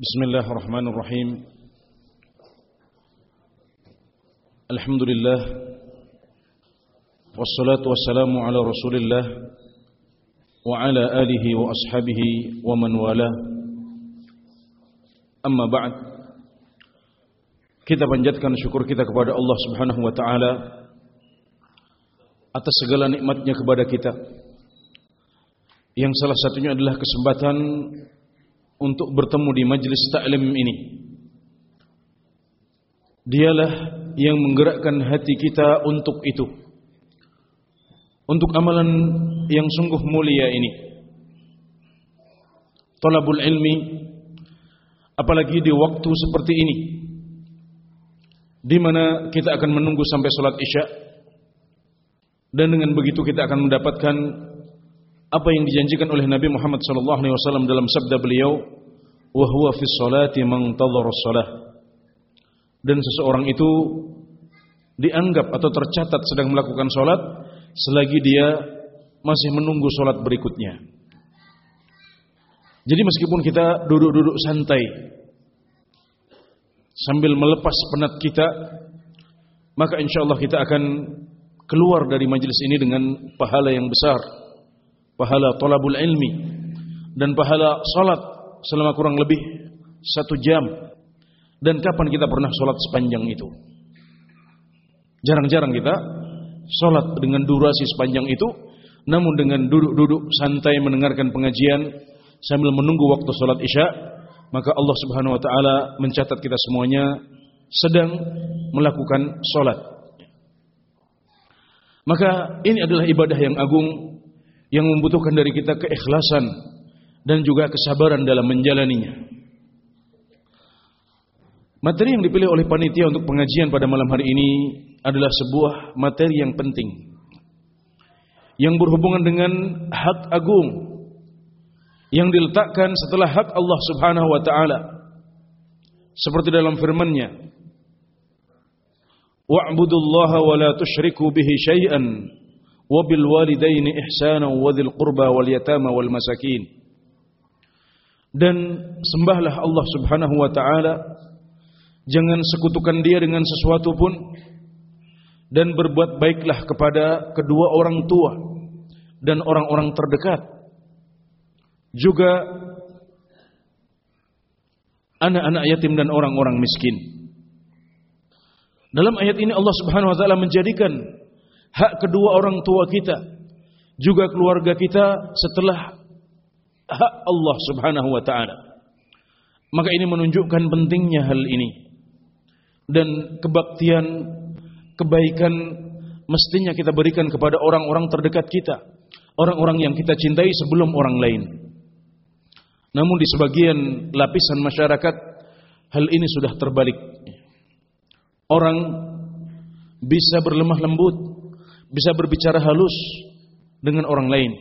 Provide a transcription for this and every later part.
بسم الله الرحمن الرحيم الحمد لله والصلاة والسلام على رسول الله وعلى آله وأصحابه ومن والاه أما بعد kita panjatkan syukur kita kepada Allah Subhanahu wa taala atas segala nikmatnya kepada kita yang salah satunya adalah kesempatan untuk bertemu di majlis taklim ini. Dialah yang menggerakkan hati kita untuk itu. Untuk amalan yang sungguh mulia ini. Talabul ilmi apalagi di waktu seperti ini di mana kita akan menunggu sampai salat Isya dan dengan begitu kita akan mendapatkan apa yang dijanjikan oleh Nabi Muhammad SAW dalam sabda beliau, "Wa huwa fi sholati man shalah." Dan seseorang itu dianggap atau tercatat sedang melakukan salat selagi dia masih menunggu salat berikutnya. Jadi meskipun kita duduk-duduk santai sambil melepas penat kita, maka insya Allah kita akan keluar dari majelis ini dengan pahala yang besar pahala tolabul ilmi dan pahala salat selama kurang lebih satu jam. Dan kapan kita pernah salat sepanjang itu? Jarang-jarang kita salat dengan durasi sepanjang itu namun dengan duduk-duduk santai mendengarkan pengajian sambil menunggu waktu salat isya maka Allah Subhanahu wa taala mencatat kita semuanya sedang melakukan salat. Maka ini adalah ibadah yang agung yang membutuhkan dari kita keikhlasan dan juga kesabaran dalam menjalaninya. Materi yang dipilih oleh panitia untuk pengajian pada malam hari ini adalah sebuah materi yang penting. Yang berhubungan dengan hak agung yang diletakkan setelah hak Allah Subhanahu wa taala. Seperti dalam firman-Nya, "Wa'budullaha wa la tusyriku bihi syai'an wabil walidaini ihsana wal masakin dan sembahlah Allah Subhanahu wa taala. Jangan sekutukan dia dengan sesuatu pun. Dan berbuat baiklah kepada kedua orang tua dan orang-orang terdekat. Juga anak-anak yatim dan orang-orang miskin. Dalam ayat ini Allah Subhanahu wa taala menjadikan hak kedua orang tua kita, juga keluarga kita setelah hak Allah Subhanahu wa taala. Maka ini menunjukkan pentingnya hal ini. Dan kebaktian, kebaikan mestinya kita berikan kepada orang-orang terdekat kita, orang-orang yang kita cintai sebelum orang lain. Namun di sebagian lapisan masyarakat hal ini sudah terbalik. Orang bisa berlemah lembut bisa berbicara halus dengan orang lain.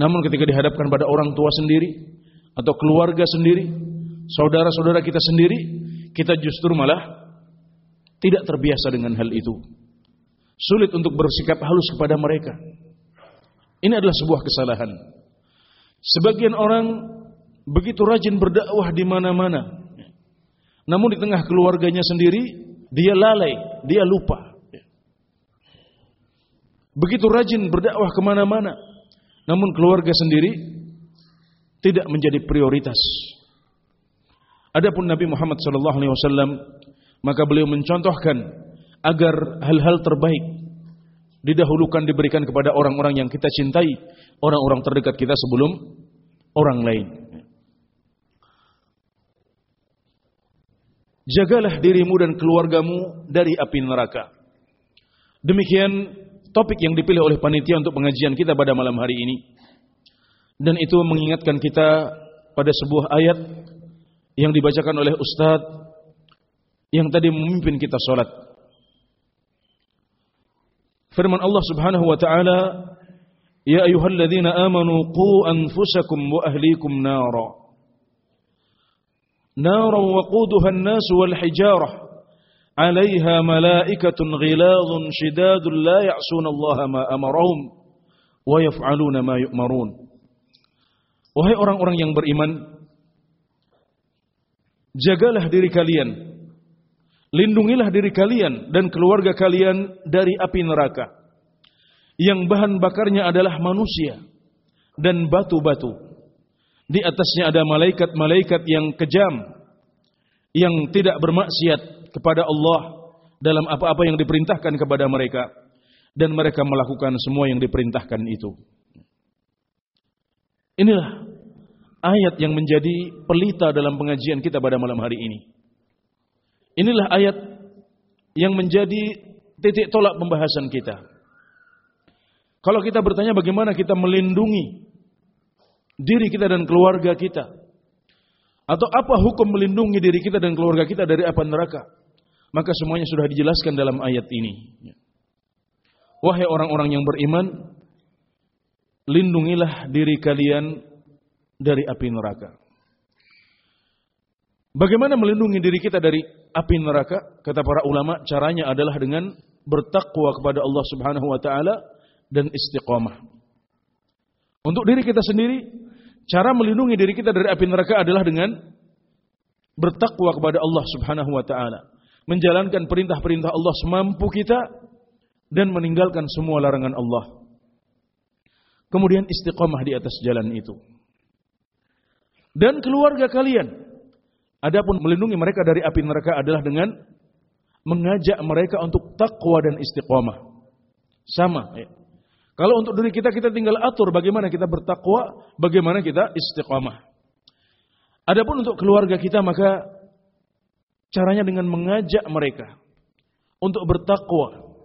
Namun ketika dihadapkan pada orang tua sendiri atau keluarga sendiri, saudara-saudara kita sendiri, kita justru malah tidak terbiasa dengan hal itu. Sulit untuk bersikap halus kepada mereka. Ini adalah sebuah kesalahan. Sebagian orang begitu rajin berdakwah di mana-mana. Namun di tengah keluarganya sendiri, dia lalai, dia lupa. Begitu rajin berdakwah ke mana-mana. Namun keluarga sendiri tidak menjadi prioritas. Adapun Nabi Muhammad SAW maka beliau mencontohkan agar hal-hal terbaik didahulukan diberikan kepada orang-orang yang kita cintai, orang-orang terdekat kita sebelum orang lain. Jagalah dirimu dan keluargamu dari api neraka. Demikian topik yang dipilih oleh panitia untuk pengajian kita pada malam hari ini. Dan itu mengingatkan kita pada sebuah ayat yang dibacakan oleh Ustadz yang tadi memimpin kita sholat. Firman Allah Subhanahu wa taala, "Ya ayyuhalladzina amanu qu anfusakum wa ahlikum nara." Nara waquduha an-nas wal hijarah عليها ملائكة غلاظ شداد لا يعصون الله ما أمرهم ويفعلون ما يؤمرون Wahai orang-orang yang beriman, Jagalah diri kalian. Lindungilah diri kalian dan keluarga kalian dari api neraka. Yang bahan bakarnya adalah manusia dan batu-batu. Di atasnya ada malaikat-malaikat yang kejam yang tidak bermaksiat kepada Allah dalam apa-apa yang diperintahkan kepada mereka dan mereka melakukan semua yang diperintahkan itu. Inilah ayat yang menjadi pelita dalam pengajian kita pada malam hari ini. Inilah ayat yang menjadi titik tolak pembahasan kita. Kalau kita bertanya bagaimana kita melindungi diri kita dan keluarga kita, atau apa hukum melindungi diri kita dan keluarga kita dari api neraka, maka semuanya sudah dijelaskan dalam ayat ini. Wahai orang-orang yang beriman, lindungilah diri kalian dari api neraka. Bagaimana melindungi diri kita dari api neraka? Kata para ulama, caranya adalah dengan bertakwa kepada Allah Subhanahu wa taala dan istiqamah. Untuk diri kita sendiri, cara melindungi diri kita dari api neraka adalah dengan bertakwa kepada Allah Subhanahu wa taala, menjalankan perintah-perintah Allah semampu kita dan meninggalkan semua larangan Allah. Kemudian istiqamah di atas jalan itu dan keluarga kalian. Adapun melindungi mereka dari api neraka adalah dengan mengajak mereka untuk takwa dan istiqomah. Sama. Ya. Kalau untuk diri kita kita tinggal atur bagaimana kita bertakwa, bagaimana kita istiqomah. Adapun untuk keluarga kita maka caranya dengan mengajak mereka untuk bertakwa,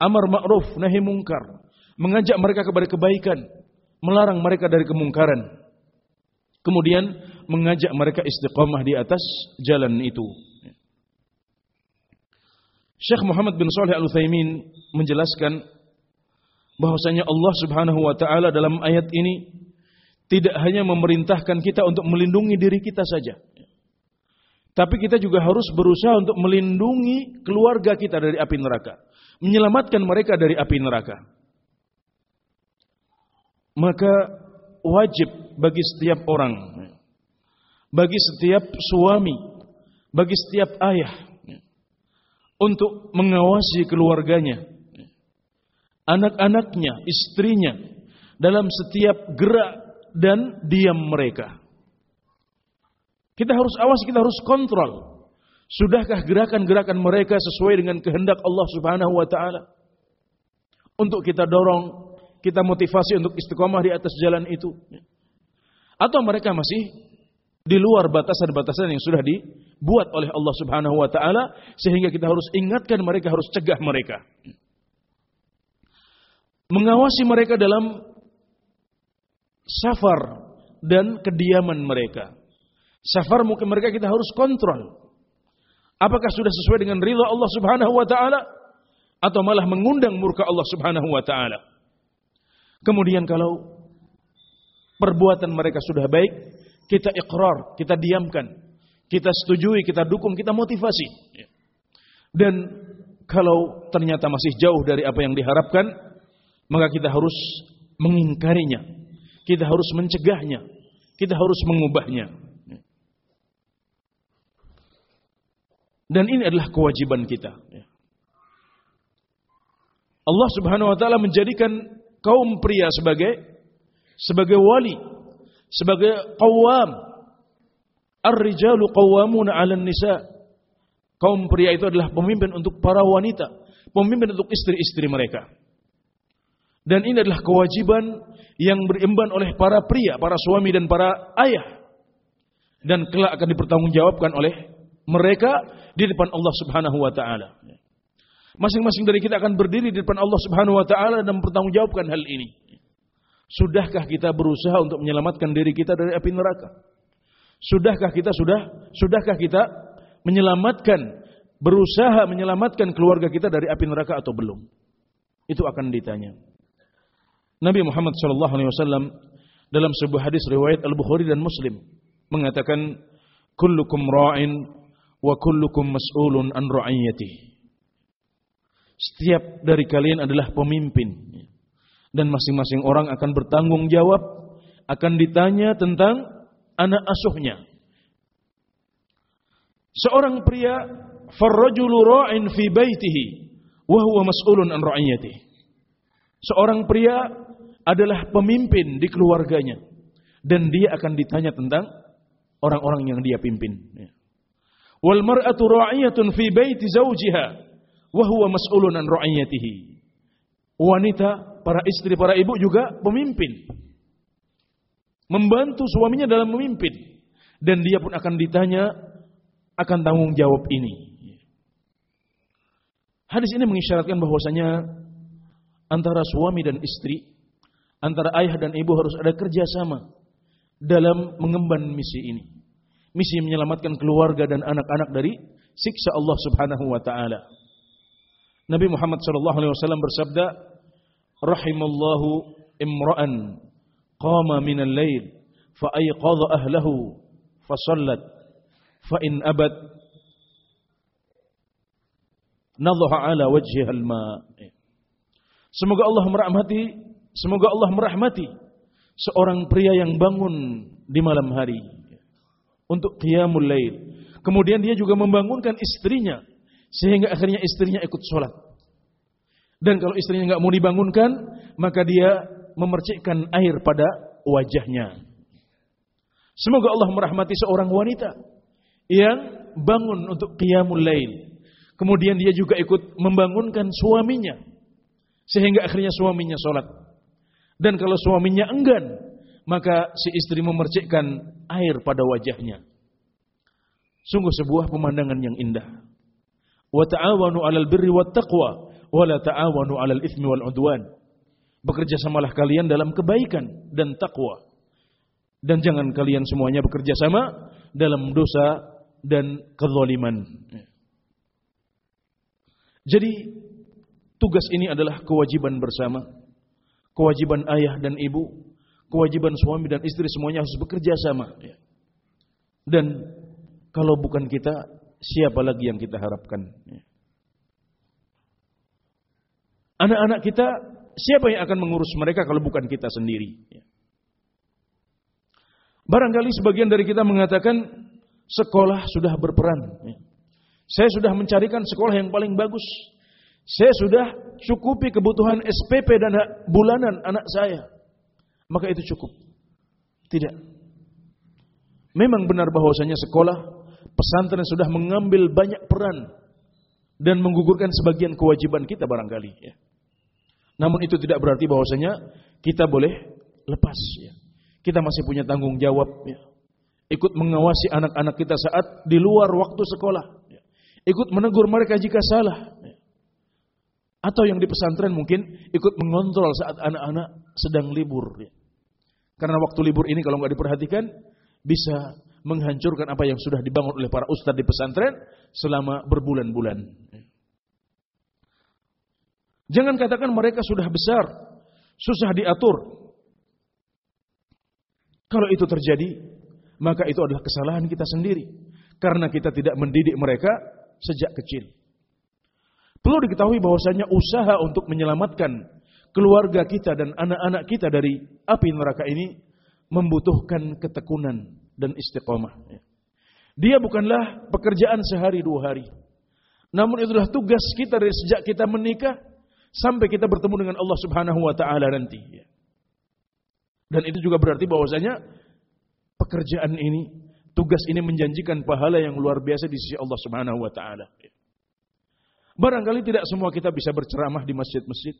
amar ma'ruf nahi mungkar, mengajak mereka kepada kebaikan, melarang mereka dari kemungkaran. Kemudian mengajak mereka istiqamah di atas jalan itu. Syekh Muhammad bin Saleh Al-Utsaimin menjelaskan bahwasanya Allah Subhanahu wa taala dalam ayat ini tidak hanya memerintahkan kita untuk melindungi diri kita saja. Tapi kita juga harus berusaha untuk melindungi keluarga kita dari api neraka, menyelamatkan mereka dari api neraka. Maka wajib bagi setiap orang, bagi setiap suami, bagi setiap ayah untuk mengawasi keluarganya, anak-anaknya, istrinya dalam setiap gerak dan diam mereka. Kita harus awasi, kita harus kontrol. Sudahkah gerakan-gerakan mereka sesuai dengan kehendak Allah Subhanahu wa taala? Untuk kita dorong kita motivasi untuk istiqomah di atas jalan itu. Atau mereka masih di luar batasan-batasan yang sudah dibuat oleh Allah Subhanahu wa taala sehingga kita harus ingatkan mereka, harus cegah mereka. Mengawasi mereka dalam safar dan kediaman mereka. Safar mungkin mereka kita harus kontrol. Apakah sudah sesuai dengan ridha Allah Subhanahu wa taala atau malah mengundang murka Allah Subhanahu wa taala? Kemudian kalau perbuatan mereka sudah baik, kita ikrar, kita diamkan, kita setujui, kita dukung, kita motivasi. Dan kalau ternyata masih jauh dari apa yang diharapkan, maka kita harus mengingkarinya. Kita harus mencegahnya. Kita harus mengubahnya. Dan ini adalah kewajiban kita. Allah Subhanahu wa taala menjadikan kaum pria sebagai sebagai wali, sebagai qawwam. Ar-rijalu qawwamuna 'alan nisa. Kaum pria itu adalah pemimpin untuk para wanita, pemimpin untuk istri-istri mereka. Dan ini adalah kewajiban yang berimban oleh para pria, para suami dan para ayah. Dan kelak akan dipertanggungjawabkan oleh mereka di depan Allah Subhanahu wa taala. Masing-masing dari kita akan berdiri di depan Allah Subhanahu wa taala dan mempertanggungjawabkan hal ini. Sudahkah kita berusaha untuk menyelamatkan diri kita dari api neraka? Sudahkah kita sudah sudahkah kita menyelamatkan berusaha menyelamatkan keluarga kita dari api neraka atau belum? Itu akan ditanya. Nabi Muhammad sallallahu alaihi wasallam dalam sebuah hadis riwayat Al-Bukhari dan Muslim mengatakan kullukum ra'in wa kullukum mas'ulun an. Setiap dari kalian adalah pemimpin. Dan masing-masing orang akan bertanggung jawab, akan ditanya tentang anak asuhnya. Seorang pria farrajulu ra'in fi baitihi wa huwa mas'ulun an. Seorang pria adalah pemimpin di keluarganya dan dia akan ditanya tentang orang-orang yang dia pimpin. Ya. Wal mar'atu ra'iyatun fi baiti zawjiha wa huwa mas'ulun an ra'iyatihi. Wanita, para istri, para ibu juga pemimpin. Membantu suaminya dalam memimpin dan dia pun akan ditanya akan tanggung jawab ini. Hadis ini mengisyaratkan bahwasanya antara suami dan istri, antara ayah dan ibu harus ada kerjasama dalam mengemban misi ini. Misi menyelamatkan keluarga dan anak-anak dari siksa Allah Subhanahu wa taala. Nabi Muhammad sallallahu alaihi wasallam bersabda, "Rahimallahu imra'an qama min al-lail fa ayqadha ahlahu fa sallat fa in abad nadhaha ala wajhiha al-ma." Semoga Allah merahmati, semoga Allah merahmati seorang pria yang bangun di malam hari untuk qiyamul lail. Kemudian dia juga membangunkan istrinya sehingga akhirnya istrinya ikut sholat. Dan kalau istrinya nggak mau dibangunkan, maka dia memercikkan air pada wajahnya. Semoga Allah merahmati seorang wanita yang bangun untuk qiyamul lail. Kemudian dia juga ikut membangunkan suaminya sehingga akhirnya suaminya sholat. Dan kalau suaminya enggan, maka si istri memercikkan air pada wajahnya. Sungguh sebuah pemandangan yang indah. Wa ta'awanu 'alal birri wat taqwa wa la ta'awanu 'alal itsmi wal 'udwan. Bekerja samalah kalian dalam kebaikan dan takwa. Dan jangan kalian semuanya bekerja sama dalam dosa dan kezaliman. Jadi tugas ini adalah kewajiban bersama kewajiban ayah dan ibu, kewajiban suami dan istri semuanya harus bekerja sama. Ya. Dan kalau bukan kita, siapa lagi yang kita harapkan? Ya. Anak-anak kita, siapa yang akan mengurus mereka kalau bukan kita sendiri? Ya. Barangkali sebagian dari kita mengatakan sekolah sudah berperan. Saya sudah mencarikan sekolah yang paling bagus. Saya sudah cukupi kebutuhan SPP dan bulanan anak saya. Maka itu cukup. Tidak. Memang benar bahwasanya sekolah pesantren sudah mengambil banyak peran dan menggugurkan sebagian kewajiban kita barangkali ya. Namun itu tidak berarti bahwasanya kita boleh lepas ya. Kita masih punya tanggung jawab ya. Ikut mengawasi anak-anak kita saat di luar waktu sekolah. Ya. Ikut menegur mereka jika salah. Ya. Atau yang di pesantren mungkin ikut mengontrol saat anak-anak sedang libur. Ya. Karena waktu libur ini kalau nggak diperhatikan bisa menghancurkan apa yang sudah dibangun oleh para ustadz di pesantren selama berbulan-bulan. Jangan katakan mereka sudah besar, susah diatur. Kalau itu terjadi, maka itu adalah kesalahan kita sendiri. Karena kita tidak mendidik mereka sejak kecil. Perlu diketahui bahwasanya usaha untuk menyelamatkan keluarga kita dan anak-anak kita dari api neraka ini membutuhkan ketekunan dan istiqomah. Dia bukanlah pekerjaan sehari dua hari. Namun itulah tugas kita dari sejak kita menikah sampai kita bertemu dengan Allah Subhanahu wa taala nanti. Dan itu juga berarti bahwasanya pekerjaan ini, tugas ini menjanjikan pahala yang luar biasa di sisi Allah Subhanahu wa taala. Barangkali tidak semua kita bisa berceramah di masjid-masjid.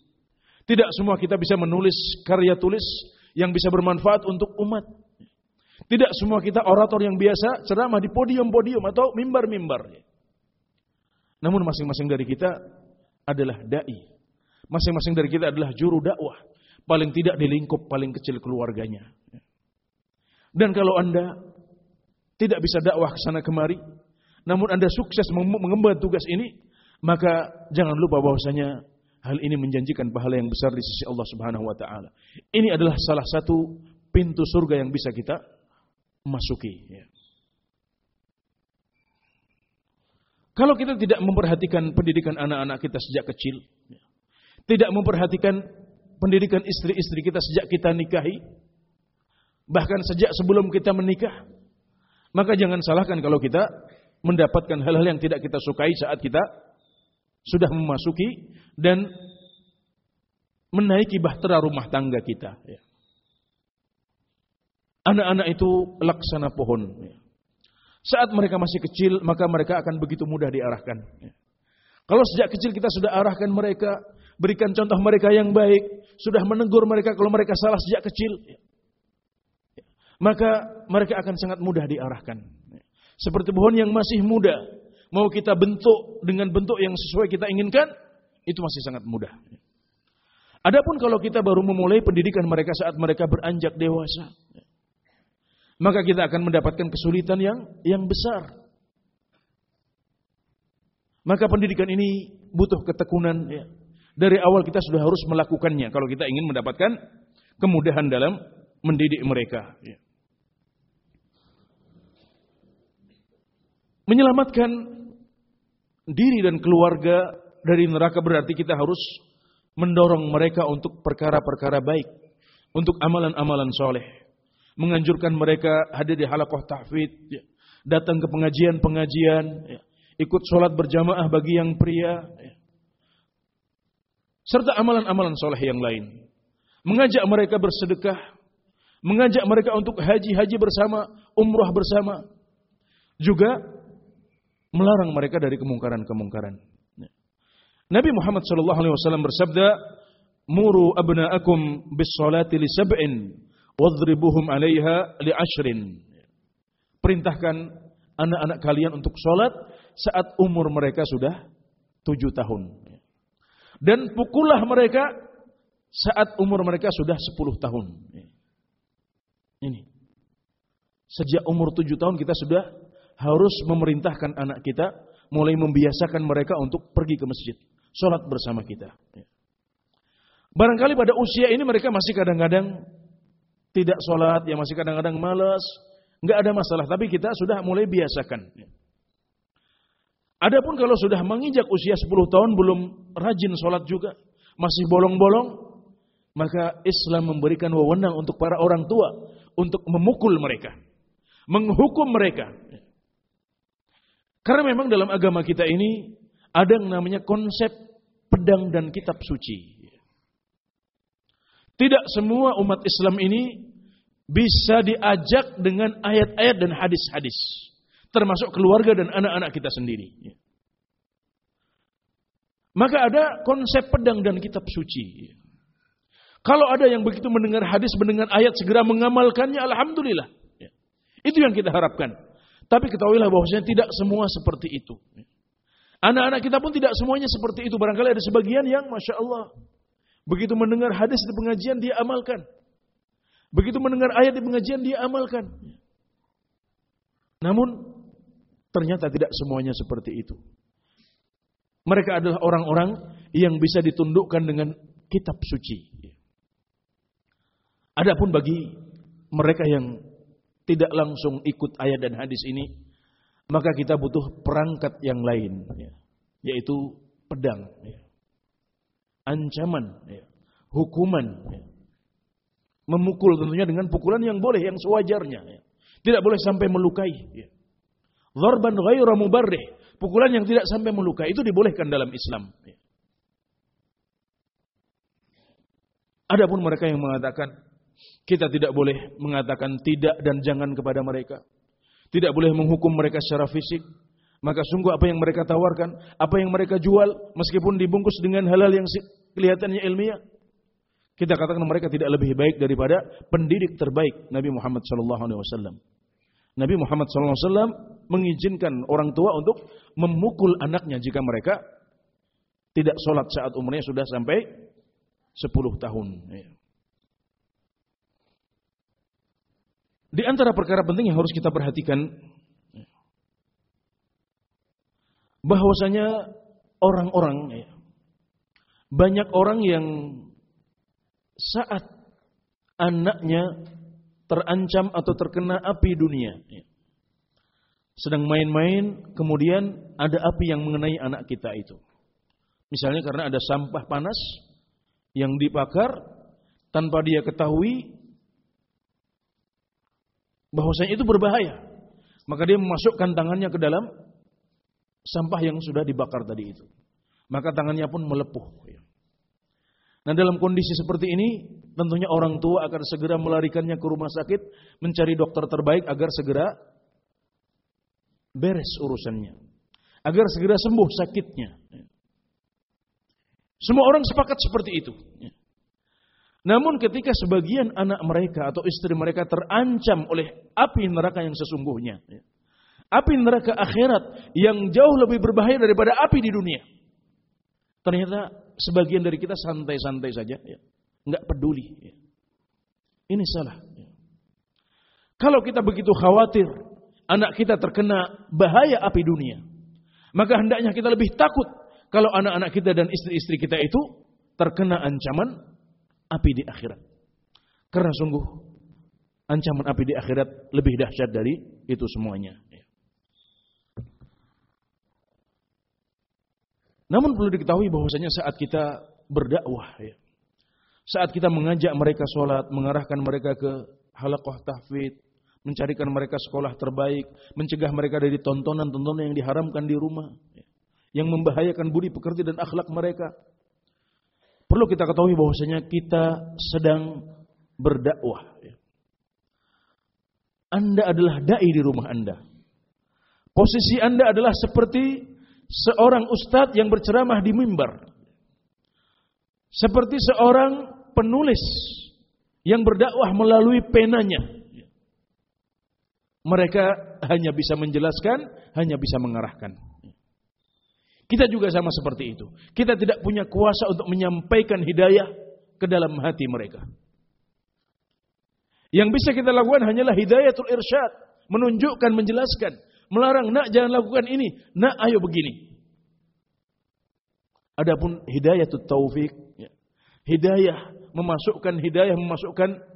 Tidak semua kita bisa menulis karya tulis yang bisa bermanfaat untuk umat. Tidak semua kita orator yang biasa ceramah di podium-podium atau mimbar-mimbar. Namun masing-masing dari kita adalah dai. Masing-masing dari kita adalah juru dakwah. Paling tidak di lingkup paling kecil keluarganya. Dan kalau Anda tidak bisa dakwah ke sana kemari, namun Anda sukses mengemban tugas ini, maka jangan lupa bahwasanya hal ini menjanjikan pahala yang besar di sisi Allah Subhanahu wa taala. Ini adalah salah satu pintu surga yang bisa kita masuki ya. Kalau kita tidak memperhatikan pendidikan anak-anak kita sejak kecil, ya. tidak memperhatikan pendidikan istri-istri kita sejak kita nikahi, bahkan sejak sebelum kita menikah, maka jangan salahkan kalau kita mendapatkan hal-hal yang tidak kita sukai saat kita sudah memasuki dan menaiki bahtera rumah tangga kita. Ya. Anak-anak itu laksana pohon. Ya. Saat mereka masih kecil, maka mereka akan begitu mudah diarahkan. Ya. Kalau sejak kecil kita sudah arahkan mereka, berikan contoh mereka yang baik, sudah menegur mereka kalau mereka salah sejak kecil, maka mereka akan sangat mudah diarahkan. Seperti pohon yang masih muda, mau kita bentuk dengan bentuk yang sesuai kita inginkan, itu masih sangat mudah. Adapun kalau kita baru memulai pendidikan mereka saat mereka beranjak dewasa, maka kita akan mendapatkan kesulitan yang yang besar. Maka pendidikan ini butuh ketekunan. Ya. Dari awal kita sudah harus melakukannya kalau kita ingin mendapatkan kemudahan dalam mendidik mereka. Ya. Menyelamatkan diri dan keluarga dari neraka berarti kita harus mendorong mereka untuk perkara-perkara baik, untuk amalan-amalan soleh, menganjurkan mereka hadir di halakoh tahfid, ya. datang ke pengajian-pengajian, ya. ikut sholat berjamaah bagi yang pria, ya. serta amalan-amalan soleh yang lain. Mengajak mereka bersedekah, mengajak mereka untuk haji-haji bersama, umrah bersama, juga melarang mereka dari kemungkaran-kemungkaran. Nabi Muhammad sallallahu alaihi wasallam bersabda, "Muru abna'akum bis salati li sab'in wadribuhum 'alaiha li ashrin." Perintahkan anak-anak kalian untuk sholat saat umur mereka sudah tujuh tahun. Dan pukullah mereka saat umur mereka sudah sepuluh tahun. Ini. Sejak umur tujuh tahun kita sudah harus memerintahkan anak kita mulai membiasakan mereka untuk pergi ke masjid sholat bersama kita. Barangkali pada usia ini mereka masih kadang-kadang tidak sholat, ya masih kadang-kadang malas, nggak ada masalah. Tapi kita sudah mulai biasakan. Adapun kalau sudah menginjak usia 10 tahun belum rajin sholat juga, masih bolong-bolong, maka Islam memberikan wewenang untuk para orang tua untuk memukul mereka, menghukum mereka. Karena memang dalam agama kita ini ada yang namanya konsep pedang dan kitab suci. Tidak semua umat Islam ini bisa diajak dengan ayat-ayat dan hadis-hadis. Termasuk keluarga dan anak-anak kita sendiri. Maka ada konsep pedang dan kitab suci. Kalau ada yang begitu mendengar hadis, mendengar ayat, segera mengamalkannya, Alhamdulillah. Itu yang kita harapkan. Tapi ketahuilah bahwasanya tidak semua seperti itu. Anak-anak kita pun tidak semuanya seperti itu. Barangkali ada sebagian yang Masya Allah. Begitu mendengar hadis di pengajian, dia amalkan. Begitu mendengar ayat di pengajian, dia amalkan. Namun, ternyata tidak semuanya seperti itu. Mereka adalah orang-orang yang bisa ditundukkan dengan kitab suci. Adapun bagi mereka yang tidak langsung ikut ayat dan hadis ini, maka kita butuh perangkat yang lain, ya, yaitu pedang, ya. ancaman, ya, hukuman, memukul tentunya dengan pukulan yang boleh, yang sewajarnya, ya. tidak boleh sampai melukai. Ya. Zarban ghairu mubarrih, pukulan yang tidak sampai melukai itu dibolehkan dalam Islam. Adapun mereka yang mengatakan kita tidak boleh mengatakan tidak dan jangan kepada mereka tidak boleh menghukum mereka secara fisik. Maka sungguh apa yang mereka tawarkan, apa yang mereka jual, meskipun dibungkus dengan halal yang kelihatannya ilmiah, kita katakan mereka tidak lebih baik daripada pendidik terbaik Nabi Muhammad SAW. Nabi Muhammad SAW mengizinkan orang tua untuk memukul anaknya jika mereka tidak sholat saat umurnya sudah sampai 10 tahun. Ya. Di antara perkara penting yang harus kita perhatikan bahwasanya orang-orang ya, banyak orang yang saat anaknya terancam atau terkena api dunia ya, sedang main-main kemudian ada api yang mengenai anak kita itu. Misalnya karena ada sampah panas yang dibakar tanpa dia ketahui bahwasanya itu berbahaya. Maka dia memasukkan tangannya ke dalam sampah yang sudah dibakar tadi itu. Maka tangannya pun melepuh. Nah dalam kondisi seperti ini, tentunya orang tua akan segera melarikannya ke rumah sakit, mencari dokter terbaik agar segera beres urusannya. Agar segera sembuh sakitnya. Semua orang sepakat seperti itu. Namun ketika sebagian anak mereka atau istri mereka terancam oleh api neraka yang sesungguhnya. Api neraka akhirat yang jauh lebih berbahaya daripada api di dunia. Ternyata sebagian dari kita santai-santai saja. Ya. Nggak peduli. Ya. Ini salah. Ya. Kalau kita begitu khawatir anak kita terkena bahaya api dunia. Maka hendaknya kita lebih takut kalau anak-anak kita dan istri-istri kita itu terkena ancaman api di akhirat. Karena sungguh ancaman api di akhirat lebih dahsyat dari itu semuanya. Namun perlu diketahui bahwasanya saat kita berdakwah, ya, saat kita mengajak mereka sholat, mengarahkan mereka ke halakoh tahfid, mencarikan mereka sekolah terbaik, mencegah mereka dari tontonan-tontonan yang diharamkan di rumah, ya, yang membahayakan budi pekerti dan akhlak mereka. Perlu kita ketahui bahwasanya kita sedang berdakwah. Anda adalah dai di rumah Anda. Posisi Anda adalah seperti seorang ustadz yang berceramah di mimbar. Seperti seorang penulis yang berdakwah melalui penanya. Mereka hanya bisa menjelaskan, hanya bisa mengarahkan. Kita juga sama seperti itu. Kita tidak punya kuasa untuk menyampaikan hidayah ke dalam hati mereka. Yang bisa kita lakukan hanyalah hidayatul irsyad. Menunjukkan, menjelaskan. Melarang, nak jangan lakukan ini. Nak ayo begini. Adapun hidayatul taufik. Ya. Hidayah, memasukkan hidayah, memasukkan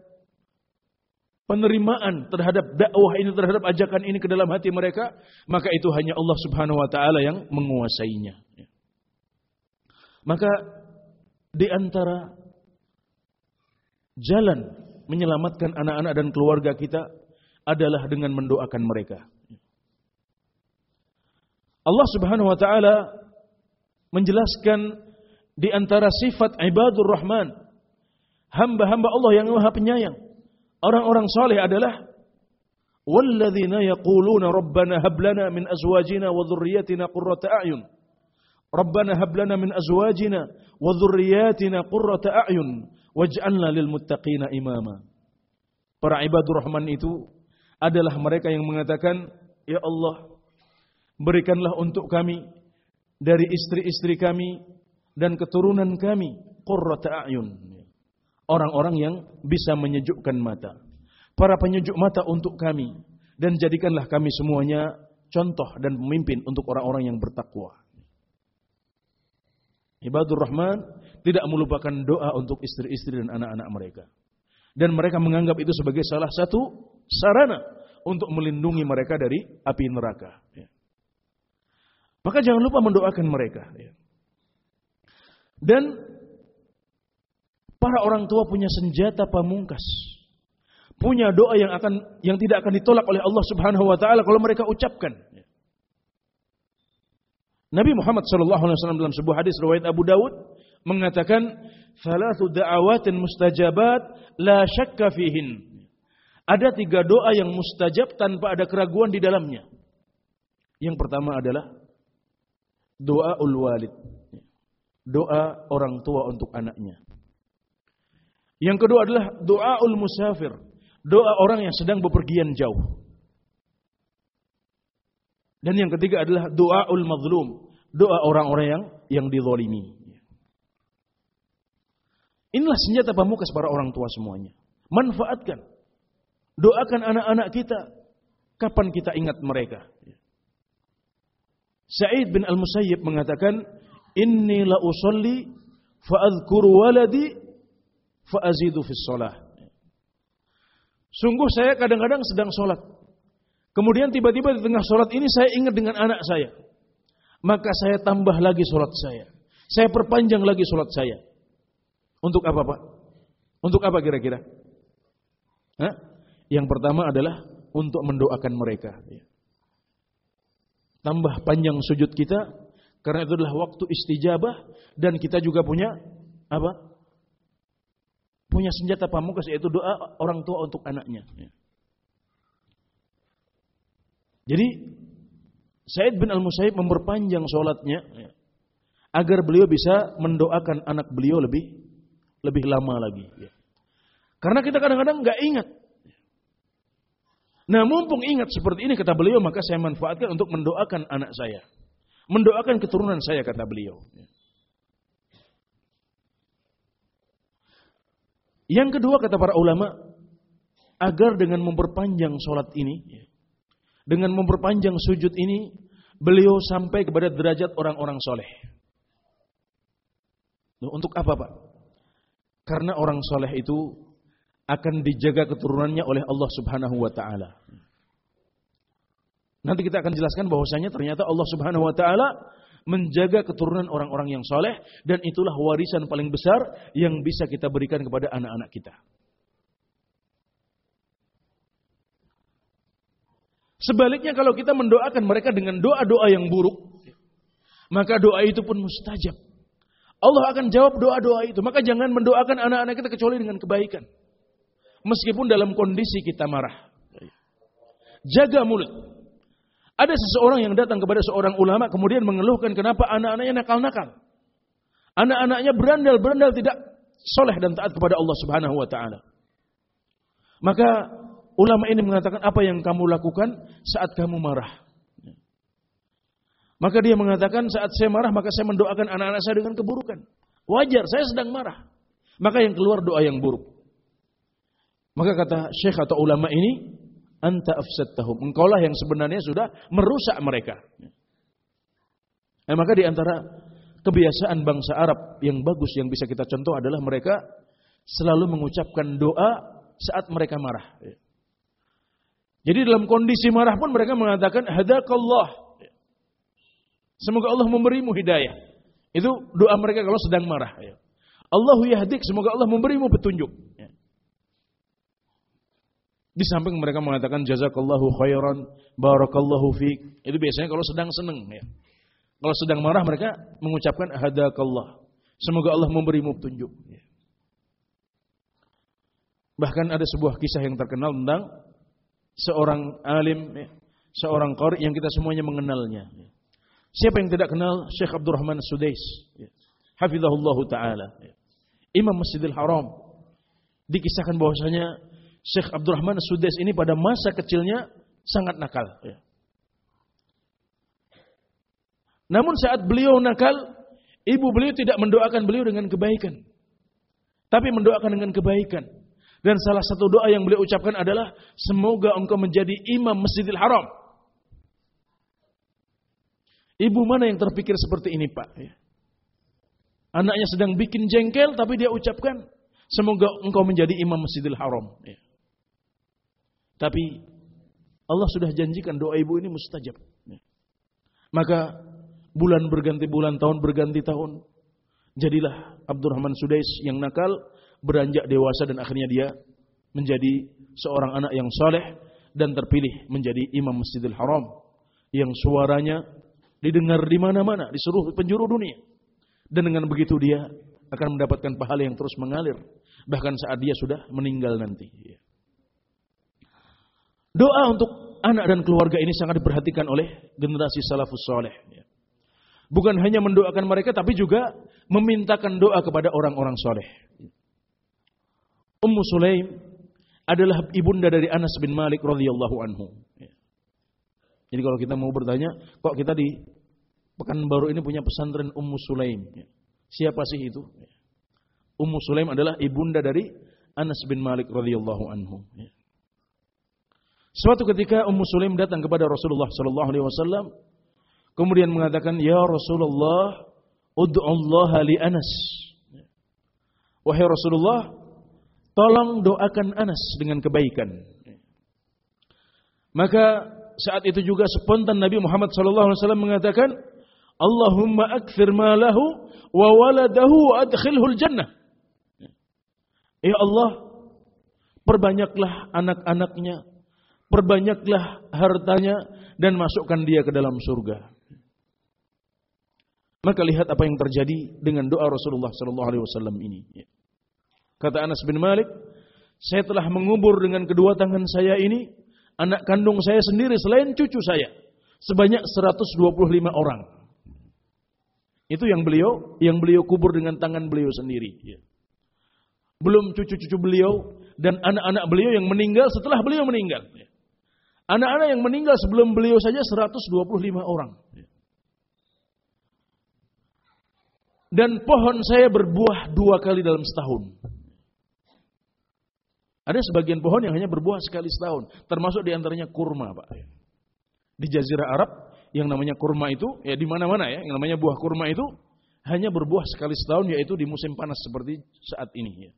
penerimaan terhadap dakwah ini terhadap ajakan ini ke dalam hati mereka maka itu hanya Allah Subhanahu wa taala yang menguasainya. Maka di antara jalan menyelamatkan anak-anak dan keluarga kita adalah dengan mendoakan mereka. Allah Subhanahu wa taala menjelaskan di antara sifat ibadur rahman hamba-hamba Allah yang Maha Penyayang Orang-orang saleh adalah walladzina yaquluna rabbana hab lana min azwajina wa dhurriyyatina qurrata a'yun. Rabbana hab lana min azwajina wa dhurriyyatina qurrata a'yun waj'alna lil muttaqina imama. Para ibadur rahman itu adalah mereka yang mengatakan, "Ya Allah, berikanlah untuk kami dari istri-istri kami dan keturunan kami qurrata a'yun." Orang-orang yang bisa menyejukkan mata. Para penyejuk mata untuk kami dan jadikanlah kami semuanya contoh dan pemimpin untuk orang-orang yang bertakwa. Ibadur Rahman tidak melupakan doa untuk istri-istri dan anak-anak mereka. Dan mereka menganggap itu sebagai salah satu sarana untuk melindungi mereka dari api neraka. Ya. Maka jangan lupa mendoakan mereka. Ya. Dan Para orang tua punya senjata pamungkas. Punya doa yang akan yang tidak akan ditolak oleh Allah Subhanahu wa taala kalau mereka ucapkan. Nabi Muhammad sallallahu alaihi wasallam dalam sebuah hadis riwayat Abu Dawud mengatakan thalathu da'awatin mustajabat la syakka fihin. Ada tiga doa yang mustajab tanpa ada keraguan di dalamnya. Yang pertama adalah doa ul walid. Doa orang tua untuk anaknya. Yang kedua adalah doaul musafir. Doa orang yang sedang bepergian jauh. Dan yang ketiga adalah doaul mazlum. Doa orang-orang yang yang dizalimi. Inilah senjata pamukas para orang tua semuanya. Manfaatkan. Doakan anak-anak kita. Kapan kita ingat mereka? Sa'id bin Al-Musayyib mengatakan, Inni la usalli fa'adhkuru waladi fa'azidu fis sholah. Sungguh saya kadang-kadang sedang sholat. Kemudian tiba-tiba di tengah sholat ini saya ingat dengan anak saya. Maka saya tambah lagi sholat saya. Saya perpanjang lagi sholat saya. Untuk apa Pak? Untuk apa kira-kira? Yang pertama adalah untuk mendoakan mereka. tambah panjang sujud kita karena itu adalah waktu istijabah dan kita juga punya apa? Punya senjata pamungkas yaitu doa orang tua untuk anaknya. Ya. Jadi Said bin Al-Musayyib memperpanjang sholatnya ya, agar beliau bisa mendoakan anak beliau lebih lebih lama lagi. Ya. Karena kita kadang-kadang nggak ingat. Nah mumpung ingat seperti ini kata beliau maka saya manfaatkan untuk mendoakan anak saya. Mendoakan keturunan saya kata beliau. Yang kedua kata para ulama agar dengan memperpanjang sholat ini, dengan memperpanjang sujud ini, beliau sampai kepada derajat orang-orang soleh. Untuk apa pak? Karena orang soleh itu akan dijaga keturunannya oleh Allah Subhanahu wa taala. Nanti kita akan jelaskan bahwasanya ternyata Allah Subhanahu wa taala menjaga keturunan orang-orang yang soleh dan itulah warisan paling besar yang bisa kita berikan kepada anak-anak kita. Sebaliknya kalau kita mendoakan mereka dengan doa-doa yang buruk, maka doa itu pun mustajab. Allah akan jawab doa-doa itu. Maka jangan mendoakan anak-anak kita kecuali dengan kebaikan meskipun dalam kondisi kita marah. Jaga mulut. Ada seseorang yang datang kepada seorang ulama kemudian mengeluhkan kenapa anak-anaknya nakal-nakal. Anak-anaknya berandal-berandal tidak soleh dan taat kepada Allah Subhanahu wa taala. Maka ulama ini mengatakan apa yang kamu lakukan saat kamu marah? Maka dia mengatakan saat saya marah maka saya mendoakan anak-anak saya dengan keburukan. Wajar, saya sedang marah. Maka yang keluar doa yang buruk. Maka kata syekh atau ulama ini, anta afsattahum. Engkaulah yang sebenarnya sudah merusak mereka. Nah, maka di antara kebiasaan bangsa Arab yang bagus yang bisa kita contoh adalah mereka selalu mengucapkan doa saat mereka marah. Jadi dalam kondisi marah pun mereka mengatakan hadakallah. Semoga Allah memberimu hidayah. Itu doa mereka kalau sedang marah. Allahu yahdik, semoga Allah memberimu petunjuk. Di samping mereka mengatakan jazakallahu khairan, barakallahu fiik. Itu biasanya kalau sedang senang ya. Kalau sedang marah mereka mengucapkan hadakallah. Semoga Allah memberimu petunjuk. Ya. Bahkan ada sebuah kisah yang terkenal tentang seorang alim, ya, seorang qari yang kita semuanya mengenalnya. Ya. Siapa yang tidak kenal Syekh Abdurrahman Sudais? Ya. Hafizahullah taala. Ya. Imam Masjidil Haram. Dikisahkan bahwasanya Syekh Abdurrahman Sudes ini pada masa kecilnya sangat nakal. Ya. Namun saat beliau nakal, ibu beliau tidak mendoakan beliau dengan kebaikan. Tapi mendoakan dengan kebaikan. Dan salah satu doa yang beliau ucapkan adalah, semoga engkau menjadi imam masjidil haram. Ibu mana yang terpikir seperti ini pak? Ya. Anaknya sedang bikin jengkel tapi dia ucapkan, semoga engkau menjadi imam masjidil haram. Ya. Tapi Allah sudah janjikan doa ibu ini mustajab. Maka bulan berganti bulan, tahun berganti tahun. Jadilah Abdurrahman Sudais yang nakal, beranjak dewasa dan akhirnya dia menjadi seorang anak yang saleh dan terpilih menjadi imam Masjidil Haram yang suaranya didengar di mana-mana di seluruh penjuru dunia. Dan dengan begitu dia akan mendapatkan pahala yang terus mengalir bahkan saat dia sudah meninggal nanti. Doa untuk anak dan keluarga ini sangat diperhatikan oleh generasi salafus soleh. Bukan hanya mendoakan mereka, tapi juga memintakan doa kepada orang-orang soleh. Ummu Sulaim adalah ibunda dari Anas bin Malik radhiyallahu anhu. Jadi kalau kita mau bertanya, kok kita di Pekanbaru ini punya pesantren Ummu Sulaim? Siapa sih itu? Ummu Sulaim adalah ibunda dari Anas bin Malik radhiyallahu anhu. Suatu ketika Ummu Sulaim datang kepada Rasulullah sallallahu alaihi wasallam kemudian mengatakan, "Ya Rasulullah, ud'u li Anas." Wahai Rasulullah, tolong doakan Anas dengan kebaikan. Maka saat itu juga spontan Nabi Muhammad sallallahu alaihi wasallam mengatakan, "Allahumma akthir malahu wa waladahu adkhilhu jannah." Ya Allah, perbanyaklah anak-anaknya perbanyaklah hartanya dan masukkan dia ke dalam surga. Maka lihat apa yang terjadi dengan doa Rasulullah sallallahu alaihi wasallam ini. Kata Anas bin Malik, saya telah mengubur dengan kedua tangan saya ini anak kandung saya sendiri selain cucu saya sebanyak 125 orang. Itu yang beliau yang beliau kubur dengan tangan beliau sendiri. Belum cucu-cucu beliau dan anak-anak beliau yang meninggal setelah beliau meninggal. Anak-anak yang meninggal sebelum beliau saja 125 orang. Dan pohon saya berbuah dua kali dalam setahun. Ada sebagian pohon yang hanya berbuah sekali setahun. Termasuk di antaranya kurma, Pak. Di Jazirah Arab, yang namanya kurma itu, ya di mana-mana ya, yang namanya buah kurma itu, hanya berbuah sekali setahun, yaitu di musim panas seperti saat ini. Ya.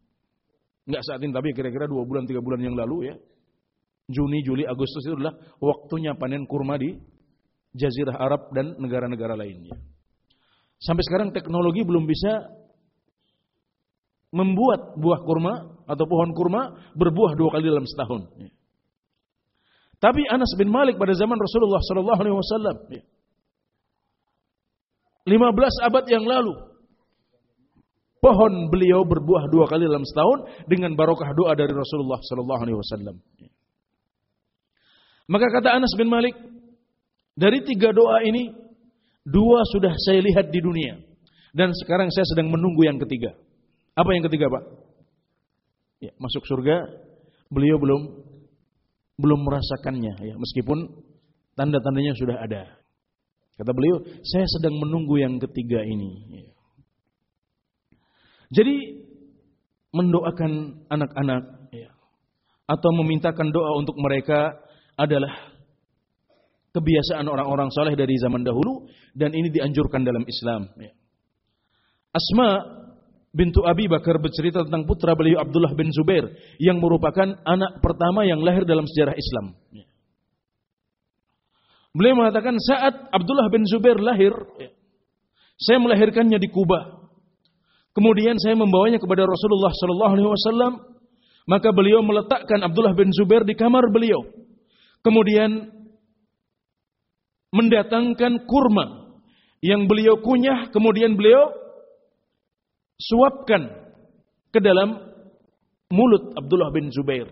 Enggak saat ini, tapi kira-kira dua bulan, tiga bulan yang lalu ya. Juni, Juli, Agustus itu adalah waktunya panen kurma di Jazirah Arab dan negara-negara lainnya. Sampai sekarang teknologi belum bisa membuat buah kurma atau pohon kurma berbuah dua kali dalam setahun. Tapi Anas bin Malik pada zaman Rasulullah Sallallahu Alaihi Wasallam, 15 abad yang lalu, pohon beliau berbuah dua kali dalam setahun dengan barokah doa dari Rasulullah Sallallahu Alaihi Wasallam. Maka kata Anas bin Malik, dari tiga doa ini Dua sudah saya lihat di dunia. Dan sekarang saya sedang menunggu yang ketiga. Apa yang ketiga, Pak? Ya, masuk surga, beliau belum belum merasakannya ya, meskipun tanda-tandanya sudah ada. Kata beliau, saya sedang menunggu yang ketiga ini. Ya. Jadi mendoakan anak-anak ya, atau memintakan doa untuk mereka adalah kebiasaan orang-orang soleh dari zaman dahulu dan ini dianjurkan dalam Islam. Ya. Asma bintu Abi Bakar bercerita tentang putra beliau Abdullah bin Zubair yang merupakan anak pertama yang lahir dalam sejarah Islam. Ya. Beliau mengatakan saat Abdullah bin Zubair lahir, ya, saya melahirkannya di Kuba. Kemudian saya membawanya kepada Rasulullah Sallallahu Alaihi Wasallam. Maka beliau meletakkan Abdullah bin Zubair di kamar beliau. Kemudian mendatangkan kurma yang beliau kunyah kemudian beliau suapkan ke dalam mulut Abdullah bin Zubair.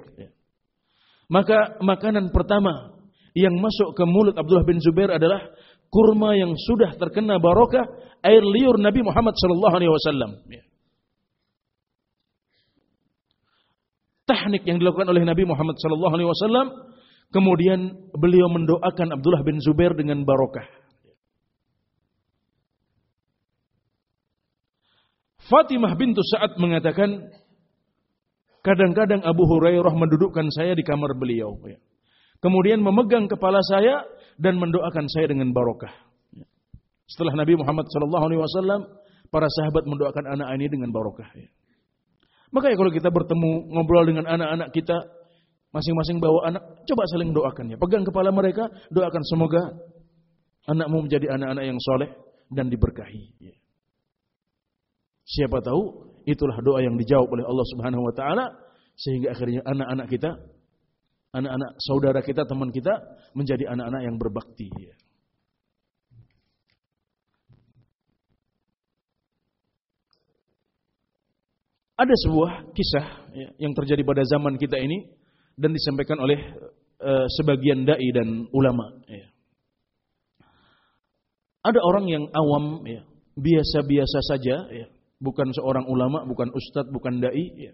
Maka makanan pertama yang masuk ke mulut Abdullah bin Zubair adalah kurma yang sudah terkena barokah air liur Nabi Muhammad sallallahu alaihi wasallam. Teknik yang dilakukan oleh Nabi Muhammad sallallahu alaihi wasallam Kemudian beliau mendoakan Abdullah bin Zubair dengan barokah. Fatimah bintu Sa'ad mengatakan, kadang-kadang Abu Hurairah mendudukkan saya di kamar beliau. Kemudian memegang kepala saya dan mendoakan saya dengan barokah. Setelah Nabi Muhammad SAW, para sahabat mendoakan anak ini dengan barokah. Ya kalau kita bertemu ngobrol dengan anak-anak kita, Masing-masing bawa anak, coba saling doakan ya. Pegang kepala mereka, doakan semoga anakmu menjadi anak-anak yang soleh dan diberkahi. Ya. Siapa tahu itulah doa yang dijawab oleh Allah Subhanahu Wa Taala sehingga akhirnya anak-anak kita, anak-anak saudara kita, teman kita menjadi anak-anak yang berbakti. Ya. Ada sebuah kisah ya, yang terjadi pada zaman kita ini dan disampaikan oleh uh, sebagian dai dan ulama. Ya. Ada orang yang awam, ya, biasa-biasa saja, ya, bukan seorang ulama, bukan ustadz, bukan dai, ya.